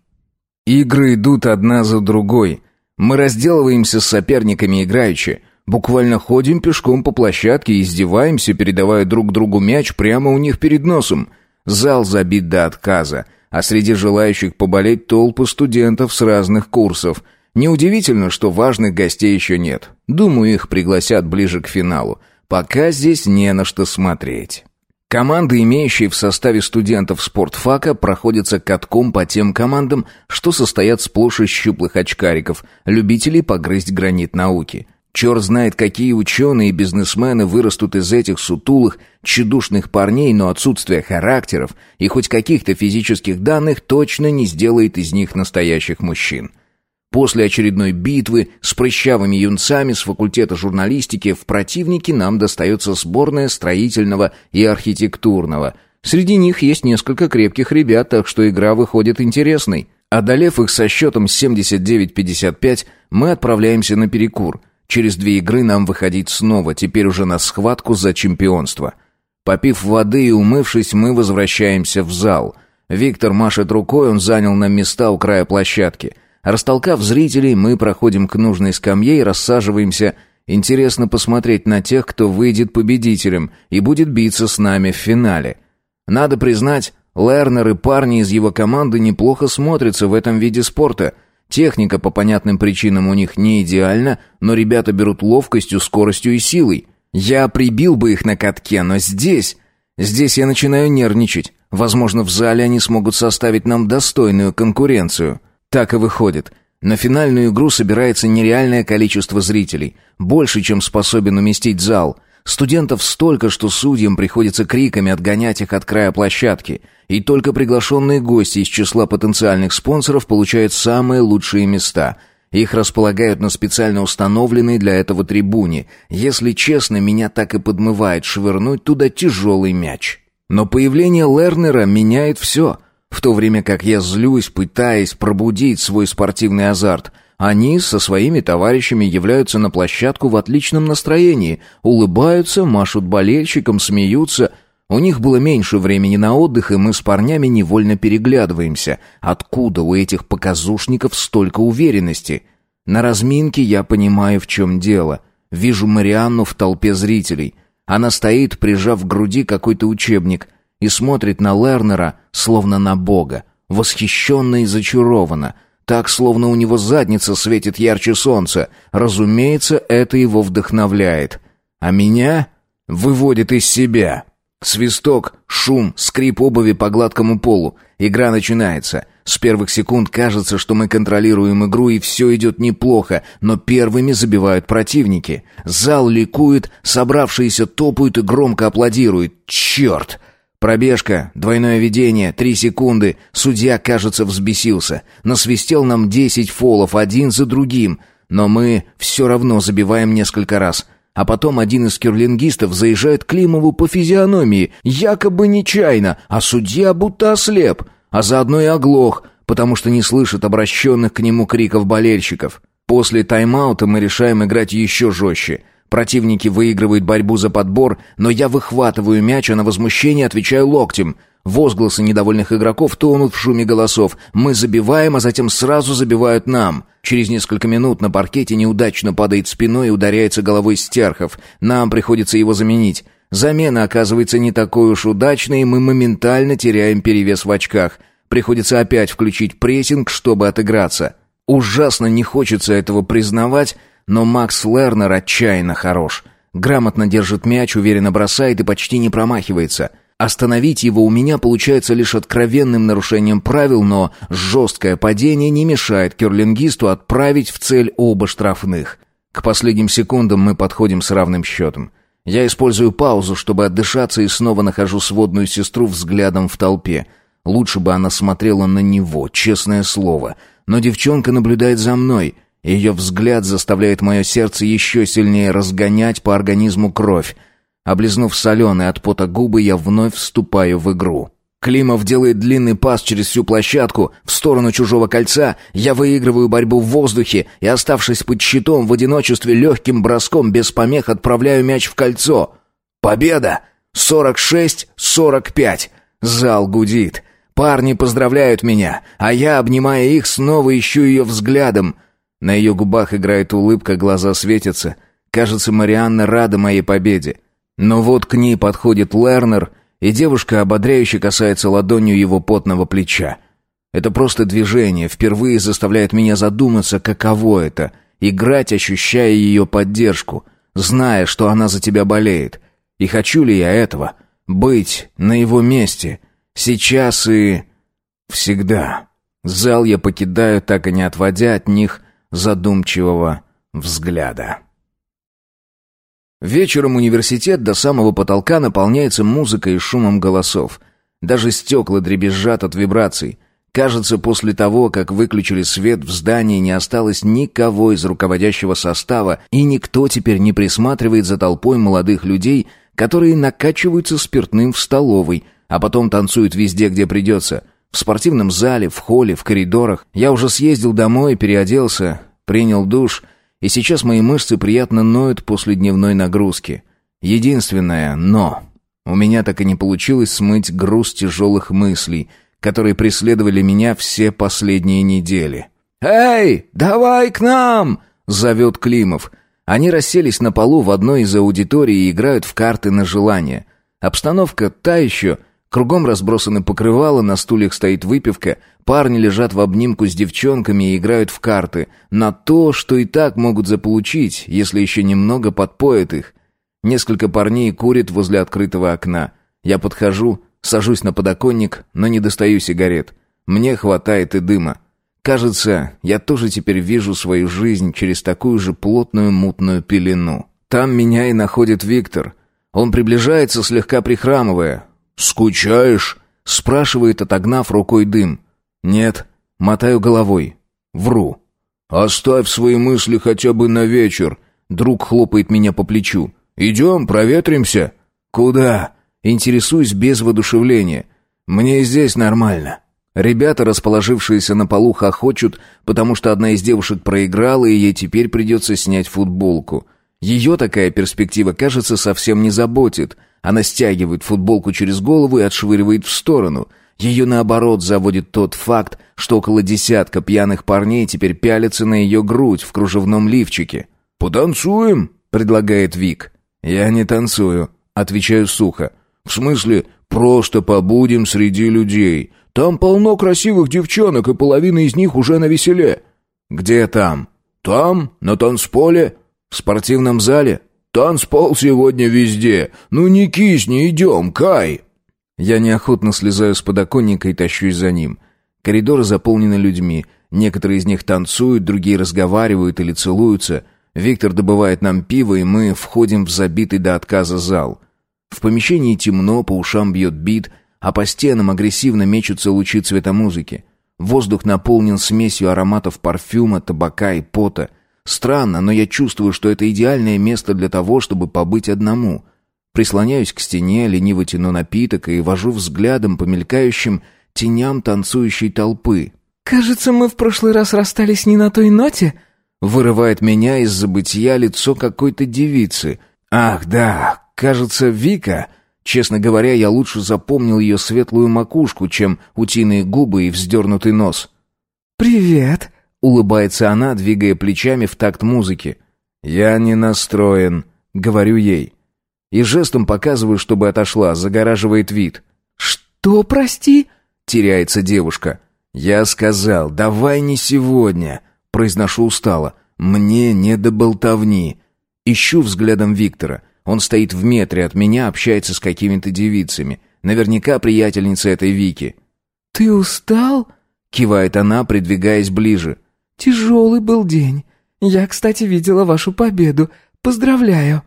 Игры идут одна за другой. Мы разделываемся с соперниками играючи. Буквально ходим пешком по площадке и издеваемся, передавая друг другу мяч прямо у них перед носом. Зал забит до отказа, а среди желающих поболеть толпы студентов с разных курсов. Неудивительно, что важных гостей еще нет. Думаю, их пригласят ближе к финалу. Пока здесь не на что смотреть. Команды, имеющие в составе студентов спортфака, проходятся катком по тем командам, что состоят сплошь из щуплых очкариков, любителей погрызть гранит науки. Черт знает, какие ученые и бизнесмены вырастут из этих сутулых, тщедушных парней, но отсутствие характеров и хоть каких-то физических данных точно не сделает из них настоящих мужчин. После очередной битвы с прыщавыми юнцами с факультета журналистики в противнике нам достается сборная строительного и архитектурного. Среди них есть несколько крепких ребят, так что игра выходит интересной. Одолев их со счетом 79-55, мы отправляемся на перекур. Через две игры нам выходить снова, теперь уже на схватку за чемпионство. Попив воды и умывшись, мы возвращаемся в зал. Виктор машет рукой, он занял нам места у края площадки. Растолкав зрителей, мы проходим к нужной скамье и рассаживаемся. Интересно посмотреть на тех, кто выйдет победителем и будет биться с нами в финале. Надо признать, Лернер и парни из его команды неплохо смотрятся в этом виде спорта. Техника по понятным причинам у них не идеальна, но ребята берут ловкостью, скоростью и силой. Я прибил бы их на катке, но здесь... Здесь я начинаю нервничать. Возможно, в зале они смогут составить нам достойную конкуренцию. Так и выходит. На финальную игру собирается нереальное количество зрителей, больше, чем способен уместить зал. Студентов столько, что судьям приходится криками отгонять их от края площадки, и только приглашенные гости из числа потенциальных спонсоров получают самые лучшие места. Их располагают на специально установленной для этого трибуне. Если честно, меня так и подмывает швырнуть туда тяжелый мяч. Но появление Лернера меняет все — в то время как я злюсь, пытаясь пробудить свой спортивный азарт, они со своими товарищами являются на площадку в отличном настроении, улыбаются, машут болельщикам, смеются. У них было меньше времени на отдых, и мы с парнями невольно переглядываемся. Откуда у этих показушников столько уверенности? На разминке я понимаю, в чем дело. Вижу Марианну в толпе зрителей. Она стоит, прижав к груди какой-то учебник — и смотрит на Лернера, словно на бога, восхищенно и зачарованно, так, словно у него задница светит ярче солнца. Разумеется, это его вдохновляет. А меня... выводит из себя. Свисток, шум, скрип обуви по гладкому полу. Игра начинается. С первых секунд кажется, что мы контролируем игру и все идет неплохо, но первыми забивают противники. Зал ликует, собравшиеся топают и громко аплодируют. Черт! Пробежка, двойное ведение, три секунды. Судья, кажется, взбесился. Насвистел нам десять фолов, один за другим. Но мы все равно забиваем несколько раз. А потом один из кирлингистов заезжает Климову по физиономии, якобы нечаянно, а судья будто ослеп, а заодно и оглох, потому что не слышит обращенных к нему криков болельщиков. После тайм-аута мы решаем играть еще жестче. Противники выигрывают борьбу за подбор, но я выхватываю мяч, а на возмущение отвечаю локтем — Возгласы недовольных игроков тонут в шуме голосов. Мы забиваем, а затем сразу забивают нам. Через несколько минут на паркете неудачно падает спиной и ударяется головой Стерхов. Нам приходится его заменить. Замена оказывается не такой уж удачной, и мы моментально теряем перевес в очках. Приходится опять включить прессинг, чтобы отыграться. Ужасно не хочется этого признавать, но Макс Лернер отчаянно хорош. Грамотно держит мяч, уверенно бросает и почти не промахивается – Остановить его у меня получается лишь откровенным нарушением правил, но жесткое падение не мешает керлингисту отправить в цель оба штрафных. К последним секундам мы подходим с равным счетом. Я использую паузу, чтобы отдышаться, и снова нахожу сводную сестру взглядом в толпе. Лучше бы она смотрела на него, честное слово. Но девчонка наблюдает за мной. Ее взгляд заставляет мое сердце еще сильнее разгонять по организму кровь. Облизнув соленые от пота губы, я вновь вступаю в игру. Климов делает длинный пас через всю площадку в сторону чужого кольца. Я выигрываю борьбу в воздухе и, оставшись под щитом в одиночестве, легким броском без помех отправляю мяч в кольцо. Победа! 46-45. Зал гудит. Парни поздравляют меня, а я, обнимая их, снова ищу ее взглядом. На ее губах играет улыбка, глаза светятся. Кажется, Марианна рада моей победе. Но вот к ней подходит Лернер, и девушка ободряюще касается ладонью его потного плеча. Это просто движение, впервые заставляет меня задуматься, каково это — играть, ощущая ее поддержку, зная, что она за тебя болеет. И хочу ли я этого? Быть на его месте. Сейчас и... всегда. Зал я покидаю, так и не отводя от них задумчивого взгляда. Вечером университет до самого потолка наполняется музыкой и шумом голосов. Даже стекла дребезжат от вибраций. Кажется, после того, как выключили свет, в здании не осталось никого из руководящего состава, и никто теперь не присматривает за толпой молодых людей, которые накачиваются спиртным в столовой, а потом танцуют везде, где придется. В спортивном зале, в холле, в коридорах. Я уже съездил домой, переоделся, принял душ — и сейчас мои мышцы приятно ноют после дневной нагрузки. Единственное «но». У меня так и не получилось смыть груз тяжелых мыслей, которые преследовали меня все последние недели. «Эй, давай к нам!» — зовет Климов. Они расселись на полу в одной из аудиторий и играют в карты на желание. Обстановка та еще — Кругом разбросаны покрывала, на стульях стоит выпивка, парни лежат в обнимку с девчонками и играют в карты, на то, что и так могут заполучить, если еще немного подпоят их. Несколько парней курят возле открытого окна. Я подхожу, сажусь на подоконник, но не достаю сигарет. Мне хватает и дыма. Кажется, я тоже теперь вижу свою жизнь через такую же плотную мутную пелену. Там меня и находит Виктор. Он приближается, слегка прихрамывая. «Скучаешь?» — спрашивает, отогнав рукой дым. «Нет». Мотаю головой. Вру. «Оставь свои мысли хотя бы на вечер». Друг хлопает меня по плечу. «Идем, проветримся». «Куда?» Интересуюсь без воодушевления. «Мне здесь нормально». Ребята, расположившиеся на полу, хохочут, потому что одна из девушек проиграла, и ей теперь придется снять футболку. Ее такая перспектива, кажется, совсем не заботит — она стягивает футболку через голову и отшвыривает в сторону. Ее, наоборот, заводит тот факт, что около десятка пьяных парней теперь пялятся на ее грудь в кружевном лифчике. «Потанцуем?» — предлагает Вик. «Я не танцую», — отвечаю сухо. «В смысле, просто побудем среди людей. Там полно красивых девчонок, и половина из них уже на веселе». «Где там?» «Там, на танцполе». «В спортивном зале?»
Танцпол сегодня везде. Ну не кисни, идем, Кай!»
Я неохотно слезаю с подоконника и тащусь за ним. Коридоры заполнены людьми. Некоторые из них танцуют, другие разговаривают или целуются. Виктор добывает нам пиво, и мы входим в забитый до отказа зал. В помещении темно, по ушам бьет бит, а по стенам агрессивно мечутся лучи цвета музыки. Воздух наполнен смесью ароматов парфюма, табака и пота. Странно, но я чувствую, что это идеальное место для того, чтобы побыть одному. Прислоняюсь к стене, лениво тяну напиток и вожу взглядом по мелькающим теням танцующей толпы.
«Кажется, мы в прошлый раз расстались не на той ноте»,
Вырывает меня из забытия лицо какой-то девицы. Ах, да, кажется, Вика. Честно говоря, я лучше запомнил ее светлую макушку, чем утиные губы и вздернутый нос.
«Привет», —
улыбается она, двигая плечами в такт музыки. «Я не настроен», — говорю ей. И жестом показываю, чтобы отошла, загораживает вид.
«Что, прости?»
— теряется девушка. «Я сказал, давай не сегодня», — произношу устало. «Мне не до болтовни». Ищу взглядом Виктора. Он стоит в метре от меня, общается с какими-то девицами. Наверняка приятельница этой Вики.
«Ты устал?»
— кивает она, придвигаясь ближе.
«Тяжелый был день. Я, кстати, видела вашу победу. Поздравляю».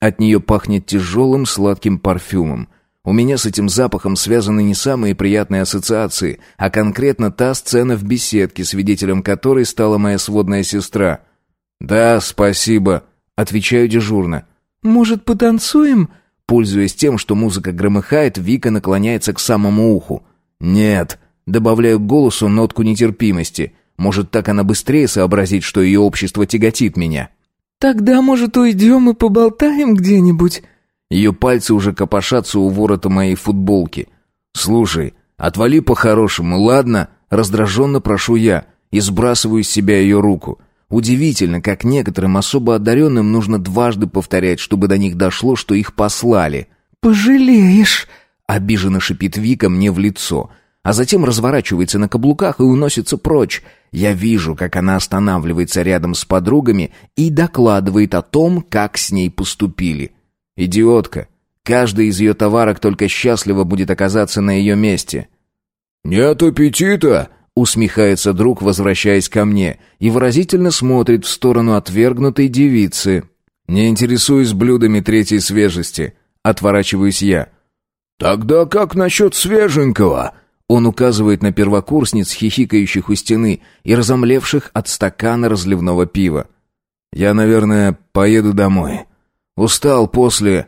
От нее пахнет тяжелым сладким парфюмом. У меня с этим запахом связаны не самые приятные ассоциации, а конкретно та сцена в беседке, свидетелем которой стала моя сводная сестра. «Да, спасибо», — отвечаю дежурно.
«Может, потанцуем?»
Пользуясь тем, что музыка громыхает, Вика наклоняется к самому уху. «Нет», — добавляю к голосу нотку нетерпимости. Может, так она быстрее сообразит, что ее общество тяготит меня.
«Тогда, может, уйдем и поболтаем где-нибудь?»
Ее пальцы уже копошатся у ворота моей футболки. «Слушай, отвали по-хорошему, ладно?» Раздраженно прошу я и сбрасываю с себя ее руку. Удивительно, как некоторым особо одаренным нужно дважды повторять, чтобы до них дошло, что их послали.
«Пожалеешь!»
— обиженно шипит Вика мне в лицо, а затем разворачивается на каблуках и уносится прочь. Я вижу, как она останавливается рядом с подругами и докладывает о том, как с ней поступили. Идиотка. Каждый из ее товарок только счастливо будет оказаться на ее месте.
«Нет аппетита?»
усмехается друг, возвращаясь ко мне, и выразительно смотрит в сторону отвергнутой девицы. Не интересуюсь блюдами третьей свежести. Отворачиваюсь я.
«Тогда как насчет свеженького?»
Он указывает на первокурсниц, хихикающих у стены и разомлевших от стакана разливного пива. «Я, наверное, поеду домой. Устал после...»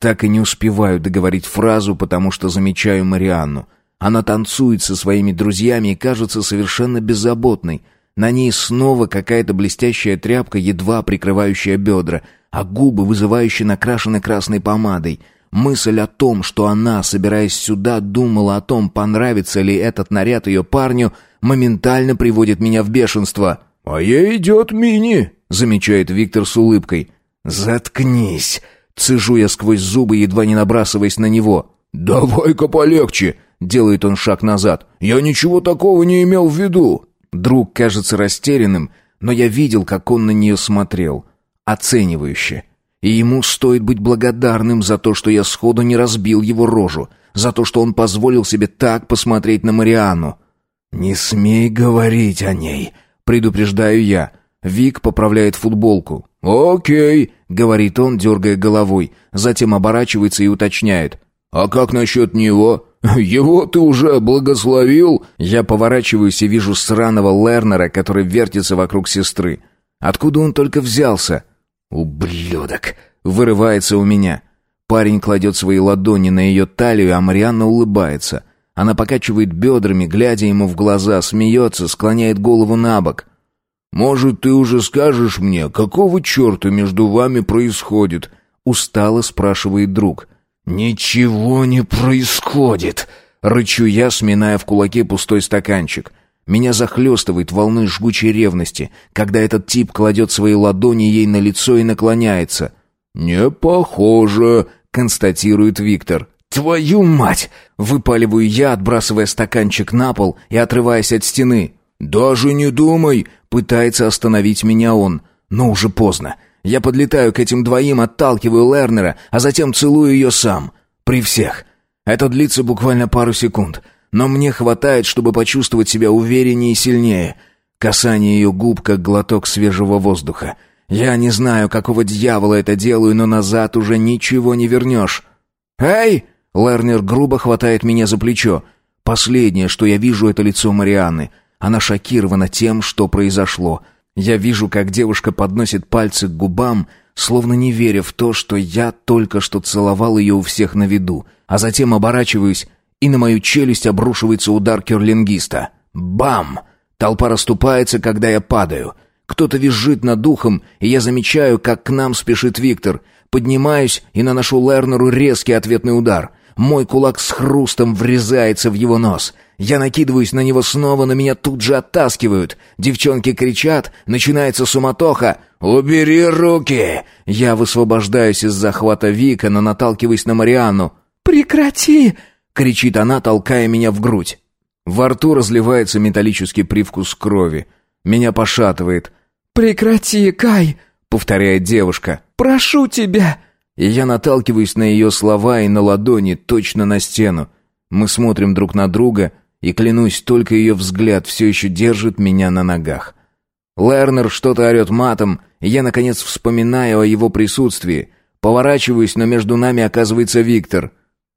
Так и не успеваю договорить фразу, потому что замечаю Марианну. Она танцует со своими друзьями и кажется совершенно беззаботной. На ней снова какая-то блестящая тряпка, едва прикрывающая бедра, а губы вызывающе накрашены красной помадой. Мысль о том, что она, собираясь сюда, думала о том, понравится ли этот наряд ее парню, моментально приводит меня в бешенство.
«А ей идет мини», — замечает Виктор с улыбкой.
«Заткнись!» — цежу я сквозь зубы, едва не набрасываясь на него.
«Давай-ка полегче!» — делает он шаг назад. «Я ничего такого не имел в виду!»
Друг кажется растерянным, но я видел, как он на нее смотрел. Оценивающе. И ему стоит быть благодарным за то, что я сходу не разбил его рожу, за то, что он позволил себе так посмотреть на Марианну. «Не смей говорить о ней», — предупреждаю я. Вик поправляет футболку.
«Окей», —
говорит он, дергая головой, затем оборачивается и уточняет.
«А как насчет него? Его ты уже благословил?»
Я поворачиваюсь и вижу сраного Лернера, который вертится вокруг сестры. Откуда он только взялся? «Ублюдок!» — вырывается у меня. Парень кладет свои ладони на ее талию, а Марианна улыбается. Она покачивает бедрами, глядя ему в глаза, смеется, склоняет голову на бок.
«Может, ты уже скажешь мне, какого черта между вами происходит?»
Устало спрашивает друг. «Ничего не происходит!» Рычу я, сминая в кулаке пустой стаканчик. Меня захлестывает волной жгучей ревности, когда этот тип кладет свои ладони ей на лицо и наклоняется.
«Не похоже», —
констатирует Виктор. «Твою мать!» — выпаливаю я, отбрасывая стаканчик на пол и отрываясь от стены.
«Даже не думай!»
— пытается остановить меня он. Но уже поздно. Я подлетаю к этим двоим, отталкиваю Лернера, а затем целую ее сам. При всех. Это длится буквально пару секунд. Но мне хватает, чтобы почувствовать себя увереннее и сильнее. Касание ее губ, как глоток свежего воздуха. Я не знаю, какого дьявола это делаю, но назад уже ничего не вернешь. «Эй!» — Лернер грубо хватает меня за плечо. Последнее, что я вижу, это лицо Марианны. Она шокирована тем, что произошло. Я вижу, как девушка подносит пальцы к губам, словно не веря в то, что я только что целовал ее у всех на виду, а затем оборачиваюсь, и на мою челюсть обрушивается удар керлингиста. Бам! Толпа расступается, когда я падаю. Кто-то визжит над духом, и я замечаю, как к нам спешит Виктор. Поднимаюсь и наношу Лернеру резкий ответный удар. Мой кулак с хрустом врезается в его нос. Я накидываюсь на него снова, но меня тут же оттаскивают. Девчонки кричат, начинается суматоха. «Убери руки!» Я высвобождаюсь из захвата Вика, но наталкиваюсь на Марианну.
«Прекрати!» — кричит она, толкая меня в грудь.
Во рту разливается металлический привкус крови. Меня пошатывает.
«Прекрати, Кай!»
— повторяет девушка.
«Прошу тебя!»
И я наталкиваюсь на ее слова и на ладони, точно на стену. Мы смотрим друг на друга, и, клянусь, только ее взгляд все еще держит меня на ногах. Лернер что-то орет матом, и я, наконец, вспоминаю о его присутствии. Поворачиваюсь, но между нами оказывается Виктор.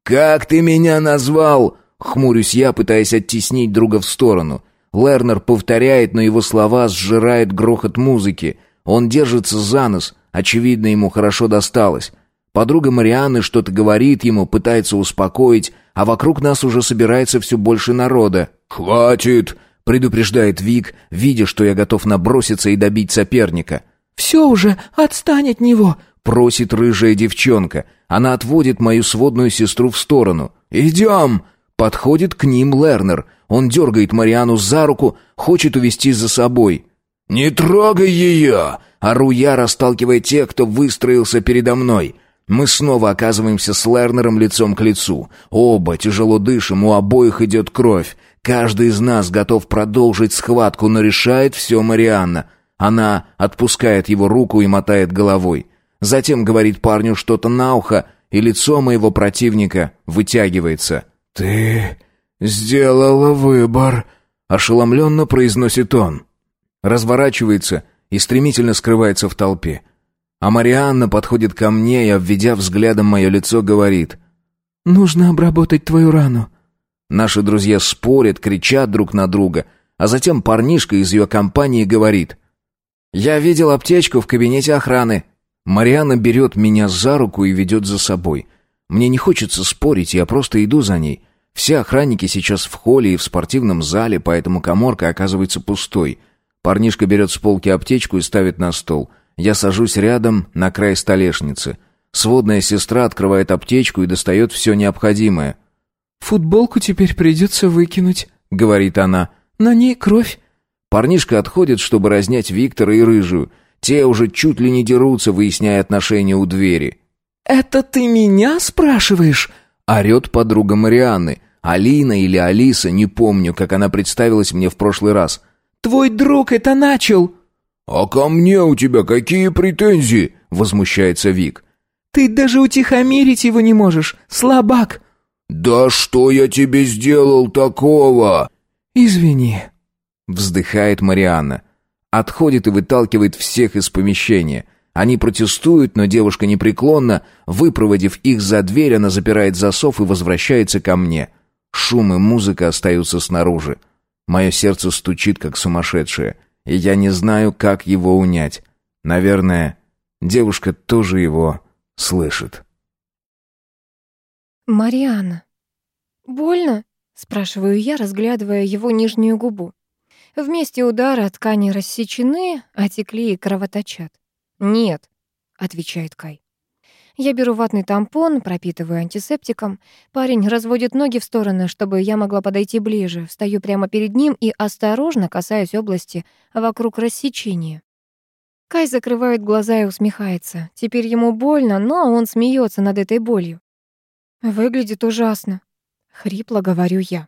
«Как ты меня назвал?» Хмурюсь я, пытаясь оттеснить друга в сторону. Лернер повторяет, но его слова сжирает грохот музыки. Он держится за нос, очевидно, ему хорошо досталось. Подруга Марианны что-то говорит ему, пытается успокоить, а вокруг нас уже собирается все больше народа.
«Хватит!» — предупреждает Вик, видя, что я готов наброситься и добить соперника.
«Все уже, отстань от него!»
— просит рыжая девчонка. Она отводит мою сводную сестру в сторону. «Идем!» Подходит к ним Лернер. Он дергает Мариану за руку, хочет увести за собой.
«Не трогай ее!»
Ору я, расталкивая тех, кто выстроился передо мной. Мы снова оказываемся с Лернером лицом к лицу. Оба тяжело дышим, у обоих идет кровь. Каждый из нас готов продолжить схватку, но решает все Марианна. Она отпускает его руку и мотает головой. Затем говорит парню что-то на ухо, и лицо моего противника вытягивается.
«Ты сделала выбор», — ошеломленно произносит он.
Разворачивается и стремительно скрывается в толпе. А Марианна подходит ко мне и, обведя взглядом мое лицо, говорит.
«Нужно обработать твою рану».
Наши друзья спорят, кричат друг на друга, а затем парнишка из ее компании говорит. «Я видел аптечку в кабинете охраны». Марианна берет меня за руку и ведет за собой — мне не хочется спорить, я просто иду за ней. Все охранники сейчас в холле и в спортивном зале, поэтому коморка оказывается пустой. Парнишка берет с полки аптечку и ставит на стол. Я сажусь рядом, на край столешницы. Сводная сестра открывает аптечку и достает все необходимое.
«Футболку теперь придется выкинуть», — говорит она. «На ней кровь».
Парнишка отходит, чтобы разнять Виктора и Рыжую. Те уже чуть ли не дерутся, выясняя отношения у двери.
«Это ты меня спрашиваешь?»
Орет подруга Марианны. Алина или Алиса, не помню, как она представилась мне в прошлый раз.
«Твой друг это начал!»
«А ко мне у тебя какие претензии?» Возмущается Вик.
«Ты даже утихомирить его не можешь, слабак!»
«Да что я тебе сделал такого?»
«Извини», —
вздыхает Марианна. Отходит и выталкивает всех из помещения. Они протестуют, но девушка непреклонна. Выпроводив их за дверь, она запирает засов и возвращается ко мне. Шум и музыка остаются снаружи. Мое сердце стучит, как сумасшедшее, и я не знаю, как его унять. Наверное, девушка тоже его слышит.
«Мариана, больно?» — спрашиваю я, разглядывая его нижнюю губу. В месте удара ткани рассечены, отекли и кровоточат. «Нет», — отвечает Кай. Я беру ватный тампон, пропитываю антисептиком. Парень разводит ноги в стороны, чтобы я могла подойти ближе. Встаю прямо перед ним и осторожно касаюсь области вокруг рассечения. Кай закрывает глаза и усмехается. Теперь ему больно, но он смеется над этой болью. «Выглядит ужасно», — хрипло говорю я.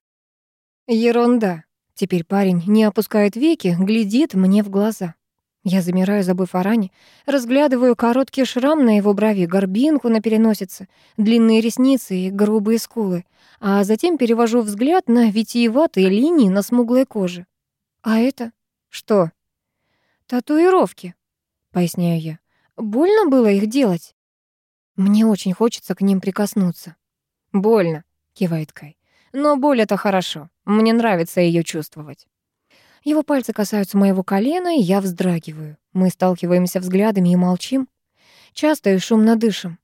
«Ерунда». Теперь парень не опускает веки, глядит мне в глаза. Я замираю, забыв о ране, разглядываю короткий шрам на его брови, горбинку на переносице, длинные ресницы и грубые скулы, а затем перевожу взгляд на витиеватые линии на смуглой коже. А это? Что? Татуировки, поясняю я. Больно было их делать? Мне очень хочется к ним прикоснуться. Больно, кивает Кай. Но боль это хорошо. Мне нравится ее чувствовать. Его пальцы касаются моего колена, и я вздрагиваю. Мы сталкиваемся взглядами и молчим. Часто и шумно дышим.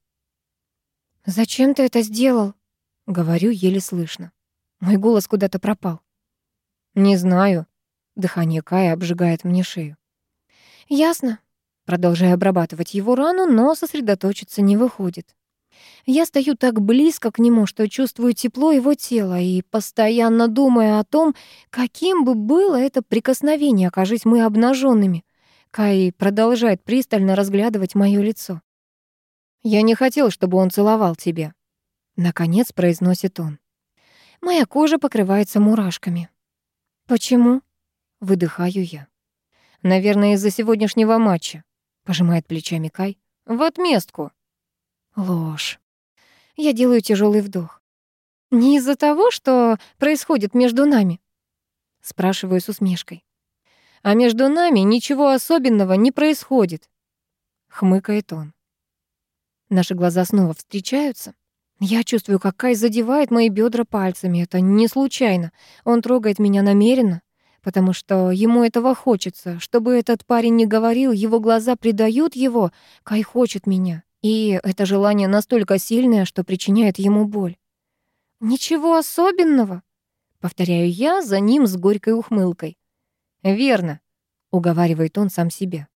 «Зачем ты это сделал?» — говорю еле слышно. Мой голос куда-то пропал. «Не знаю». Дыхание Кая обжигает мне шею. «Ясно». Продолжаю обрабатывать его рану, но сосредоточиться не выходит. Я стою так близко к нему, что чувствую тепло его тела и постоянно думаю о том, каким бы было это прикосновение, окажись мы обнаженными. Кай продолжает пристально разглядывать мое лицо. «Я не хотел, чтобы он целовал тебя», — наконец произносит он. Моя кожа покрывается мурашками. «Почему?» — выдыхаю я. «Наверное, из-за сегодняшнего матча», — пожимает плечами Кай. «В отместку». Ложь. Я делаю тяжелый вдох. Не из-за того, что происходит между нами? Спрашиваю с усмешкой. А между нами ничего особенного не происходит. Хмыкает он. Наши глаза снова встречаются. Я чувствую, как Кай задевает мои бедра пальцами. Это не случайно. Он трогает меня намеренно, потому что ему этого хочется. Чтобы этот парень не говорил, его глаза предают его. Кай хочет меня. И это желание настолько сильное, что причиняет ему боль. «Ничего особенного», — повторяю я за ним с горькой ухмылкой. «Верно», — уговаривает он сам себя.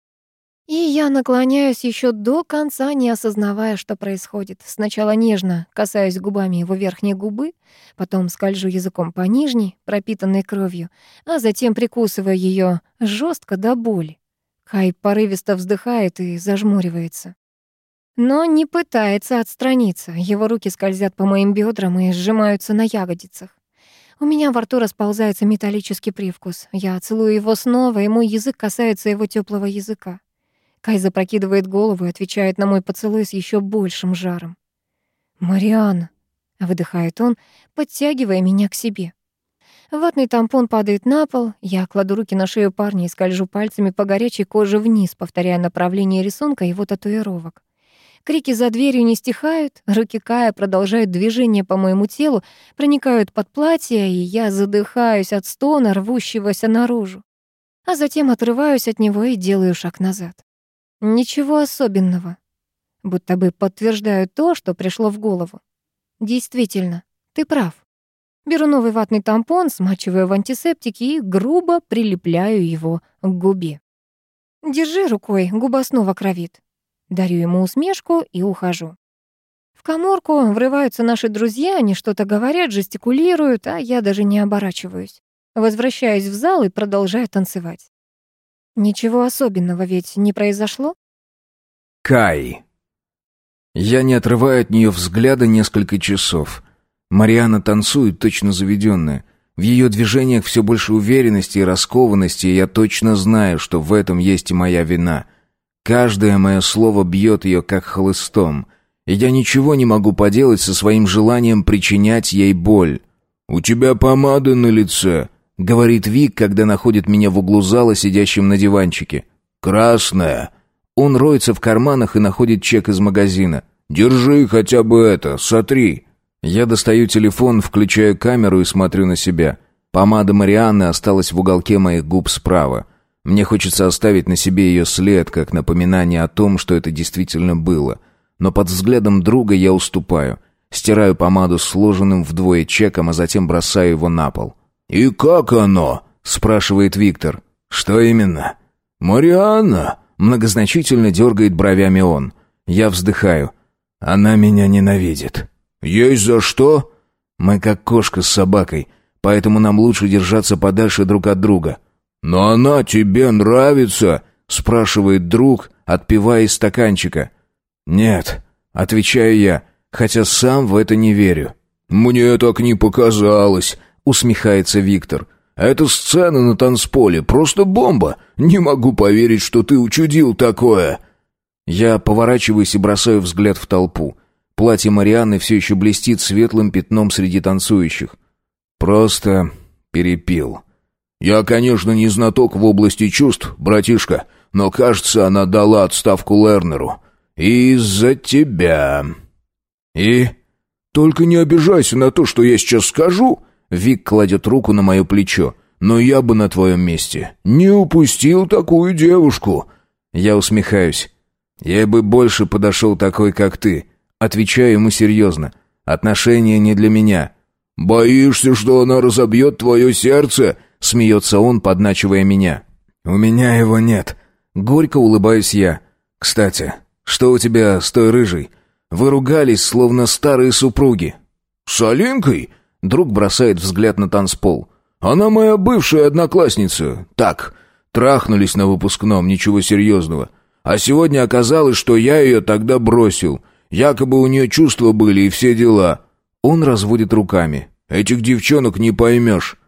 И я наклоняюсь еще до конца, не осознавая, что происходит. Сначала нежно касаюсь губами его верхней губы, потом скольжу языком по нижней, пропитанной кровью, а затем прикусываю ее жестко до боли. Кай порывисто вздыхает и зажмуривается но не пытается отстраниться. Его руки скользят по моим бедрам и сжимаются на ягодицах. У меня во рту расползается металлический привкус. Я целую его снова, и мой язык касается его теплого языка. Кай запрокидывает голову и отвечает на мой поцелуй с еще большим жаром. «Марианна», — выдыхает он, подтягивая меня к себе. Ватный тампон падает на пол, я кладу руки на шею парня и скольжу пальцами по горячей коже вниз, повторяя направление рисунка его татуировок. Крики за дверью не стихают, руки Кая продолжают движение по моему телу, проникают под платье, и я задыхаюсь от стона, рвущегося наружу. А затем отрываюсь от него и делаю шаг назад. Ничего особенного. Будто бы подтверждаю то, что пришло в голову. Действительно, ты прав. Беру новый ватный тампон, смачиваю в антисептике и грубо прилепляю его к губе. Держи рукой, губа снова кровит. Дарю ему усмешку и ухожу. В коморку врываются наши друзья, они что-то говорят, жестикулируют, а я даже не оборачиваюсь. Возвращаюсь в зал и продолжаю танцевать. Ничего особенного ведь не произошло?
Кай. Я не отрываю от нее взгляда несколько часов. Мариана танцует, точно заведенная. В ее движениях все больше уверенности и раскованности, и я точно знаю, что в этом есть и моя вина. Каждое мое слово бьет ее как хлыстом, и я ничего не могу поделать со своим желанием причинять ей боль.
«У тебя помада на лице», — говорит Вик, когда находит меня в углу зала, сидящим на диванчике. «Красная». Он роется в карманах и находит чек из магазина. «Держи хотя бы это, сотри».
Я достаю телефон, включаю камеру и смотрю на себя. Помада Марианны осталась в уголке моих губ справа. Мне хочется оставить на себе ее след, как напоминание о том, что это действительно было. Но под взглядом друга я уступаю. Стираю помаду сложенным вдвое чеком, а затем бросаю его на пол.
«И как оно?» — спрашивает Виктор.
«Что именно?»
«Марианна!»
— многозначительно дергает бровями он. Я вздыхаю. «Она меня ненавидит».
«Есть за что?»
«Мы как кошка с собакой, поэтому нам лучше держаться подальше друг от друга».
«Но она тебе нравится?» — спрашивает друг, отпивая из стаканчика.
«Нет», — отвечаю я, хотя сам в это не верю.
«Мне так не показалось», —
усмехается Виктор.
Эта сцена на танцполе просто бомба. Не могу поверить, что ты учудил такое.
Я поворачиваюсь и бросаю взгляд в толпу. Платье Марианны все еще блестит светлым пятном среди танцующих. Просто перепил.
Я, конечно, не знаток в области чувств, братишка, но, кажется, она дала отставку Лернеру. Из-за тебя. И? Только не обижайся на то, что я сейчас скажу. Вик кладет руку на мое плечо. Но я бы на твоем месте не упустил такую девушку.
Я усмехаюсь. Я бы больше подошел такой, как ты. Отвечаю ему серьезно. Отношения не для меня.
«Боишься, что она разобьет твое сердце?»
Смеется он, подначивая меня. «У меня его нет». Горько улыбаюсь я. «Кстати, что у тебя с той рыжей? Вы ругались, словно старые супруги».
«С Алинкой?»
Друг бросает взгляд на танцпол.
«Она моя бывшая одноклассница. Так, трахнулись на выпускном, ничего серьезного. А сегодня оказалось, что я ее тогда бросил. Якобы у нее чувства были и все дела».
Он разводит руками.
«Этих девчонок не поймешь».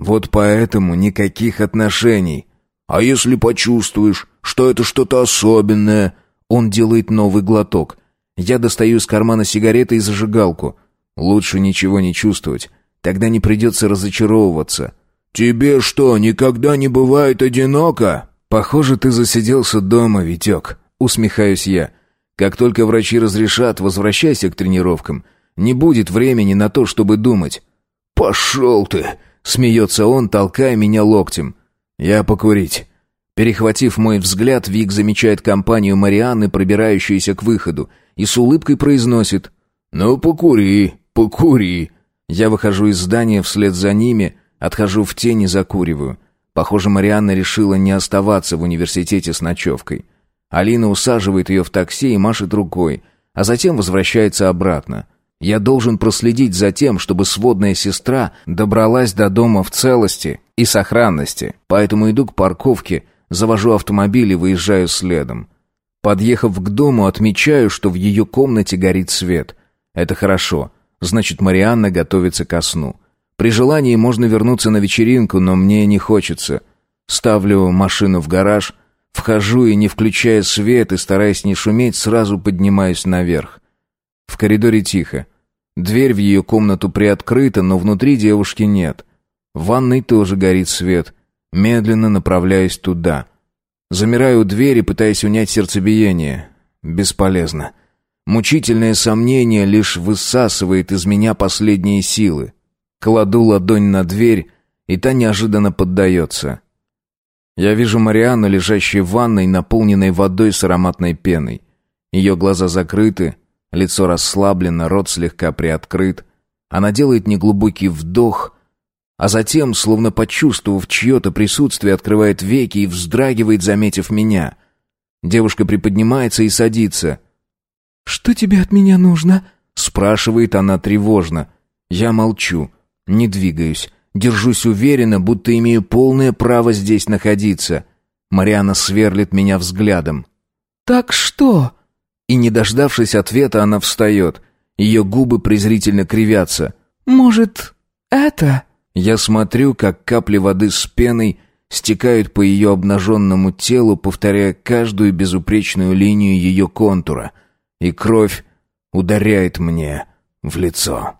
«Вот поэтому никаких отношений».
«А если почувствуешь, что это что-то особенное?»
Он делает новый глоток. Я достаю из кармана сигареты и зажигалку. Лучше ничего не чувствовать. Тогда не придется разочаровываться.
«Тебе что, никогда не бывает одиноко?»
«Похоже, ты засиделся дома, Витек», — усмехаюсь я. «Как только врачи разрешат, возвращайся к тренировкам. Не будет времени на то, чтобы думать».
«Пошел ты!» — смеется он, толкая меня локтем.
«Я покурить». Перехватив мой взгляд, Вик замечает компанию Марианны, пробирающуюся к выходу, и с улыбкой произносит
«Ну, покури, покури».
Я выхожу из здания вслед за ними, отхожу в тень и закуриваю. Похоже, Марианна решила не оставаться в университете с ночевкой. Алина усаживает ее в такси и машет рукой, а затем возвращается обратно. Я должен проследить за тем, чтобы сводная сестра добралась до дома в целости и сохранности, поэтому иду к парковке, завожу автомобиль и выезжаю следом. Подъехав к дому, отмечаю, что в ее комнате горит свет. Это хорошо, значит, Марианна готовится ко сну. При желании можно вернуться на вечеринку, но мне не хочется. Ставлю машину в гараж, вхожу и, не включая свет и стараясь не шуметь, сразу поднимаюсь наверх. В коридоре тихо. Дверь в ее комнату приоткрыта, но внутри девушки нет. В ванной тоже горит свет. Медленно направляюсь туда. Замираю у двери, пытаясь унять сердцебиение. Бесполезно. Мучительное сомнение лишь высасывает из меня последние силы. Кладу ладонь на дверь, и та неожиданно поддается. Я вижу Марианну, лежащую в ванной, наполненной водой с ароматной пеной. Ее глаза закрыты, лицо расслаблено, рот слегка приоткрыт. Она делает неглубокий вдох, а затем, словно почувствовав чье-то присутствие, открывает веки и вздрагивает, заметив меня. Девушка приподнимается и садится.
«Что тебе от меня нужно?»
— спрашивает она тревожно. Я молчу. Не двигаюсь. Держусь уверенно, будто имею полное право здесь находиться. Мариана сверлит меня взглядом.
«Так что?»
И, не дождавшись ответа, она встает. Ее губы презрительно кривятся.
«Может, это?»
Я смотрю, как капли воды с пеной стекают по ее обнаженному телу, повторяя каждую безупречную линию ее контура. И кровь ударяет мне в лицо.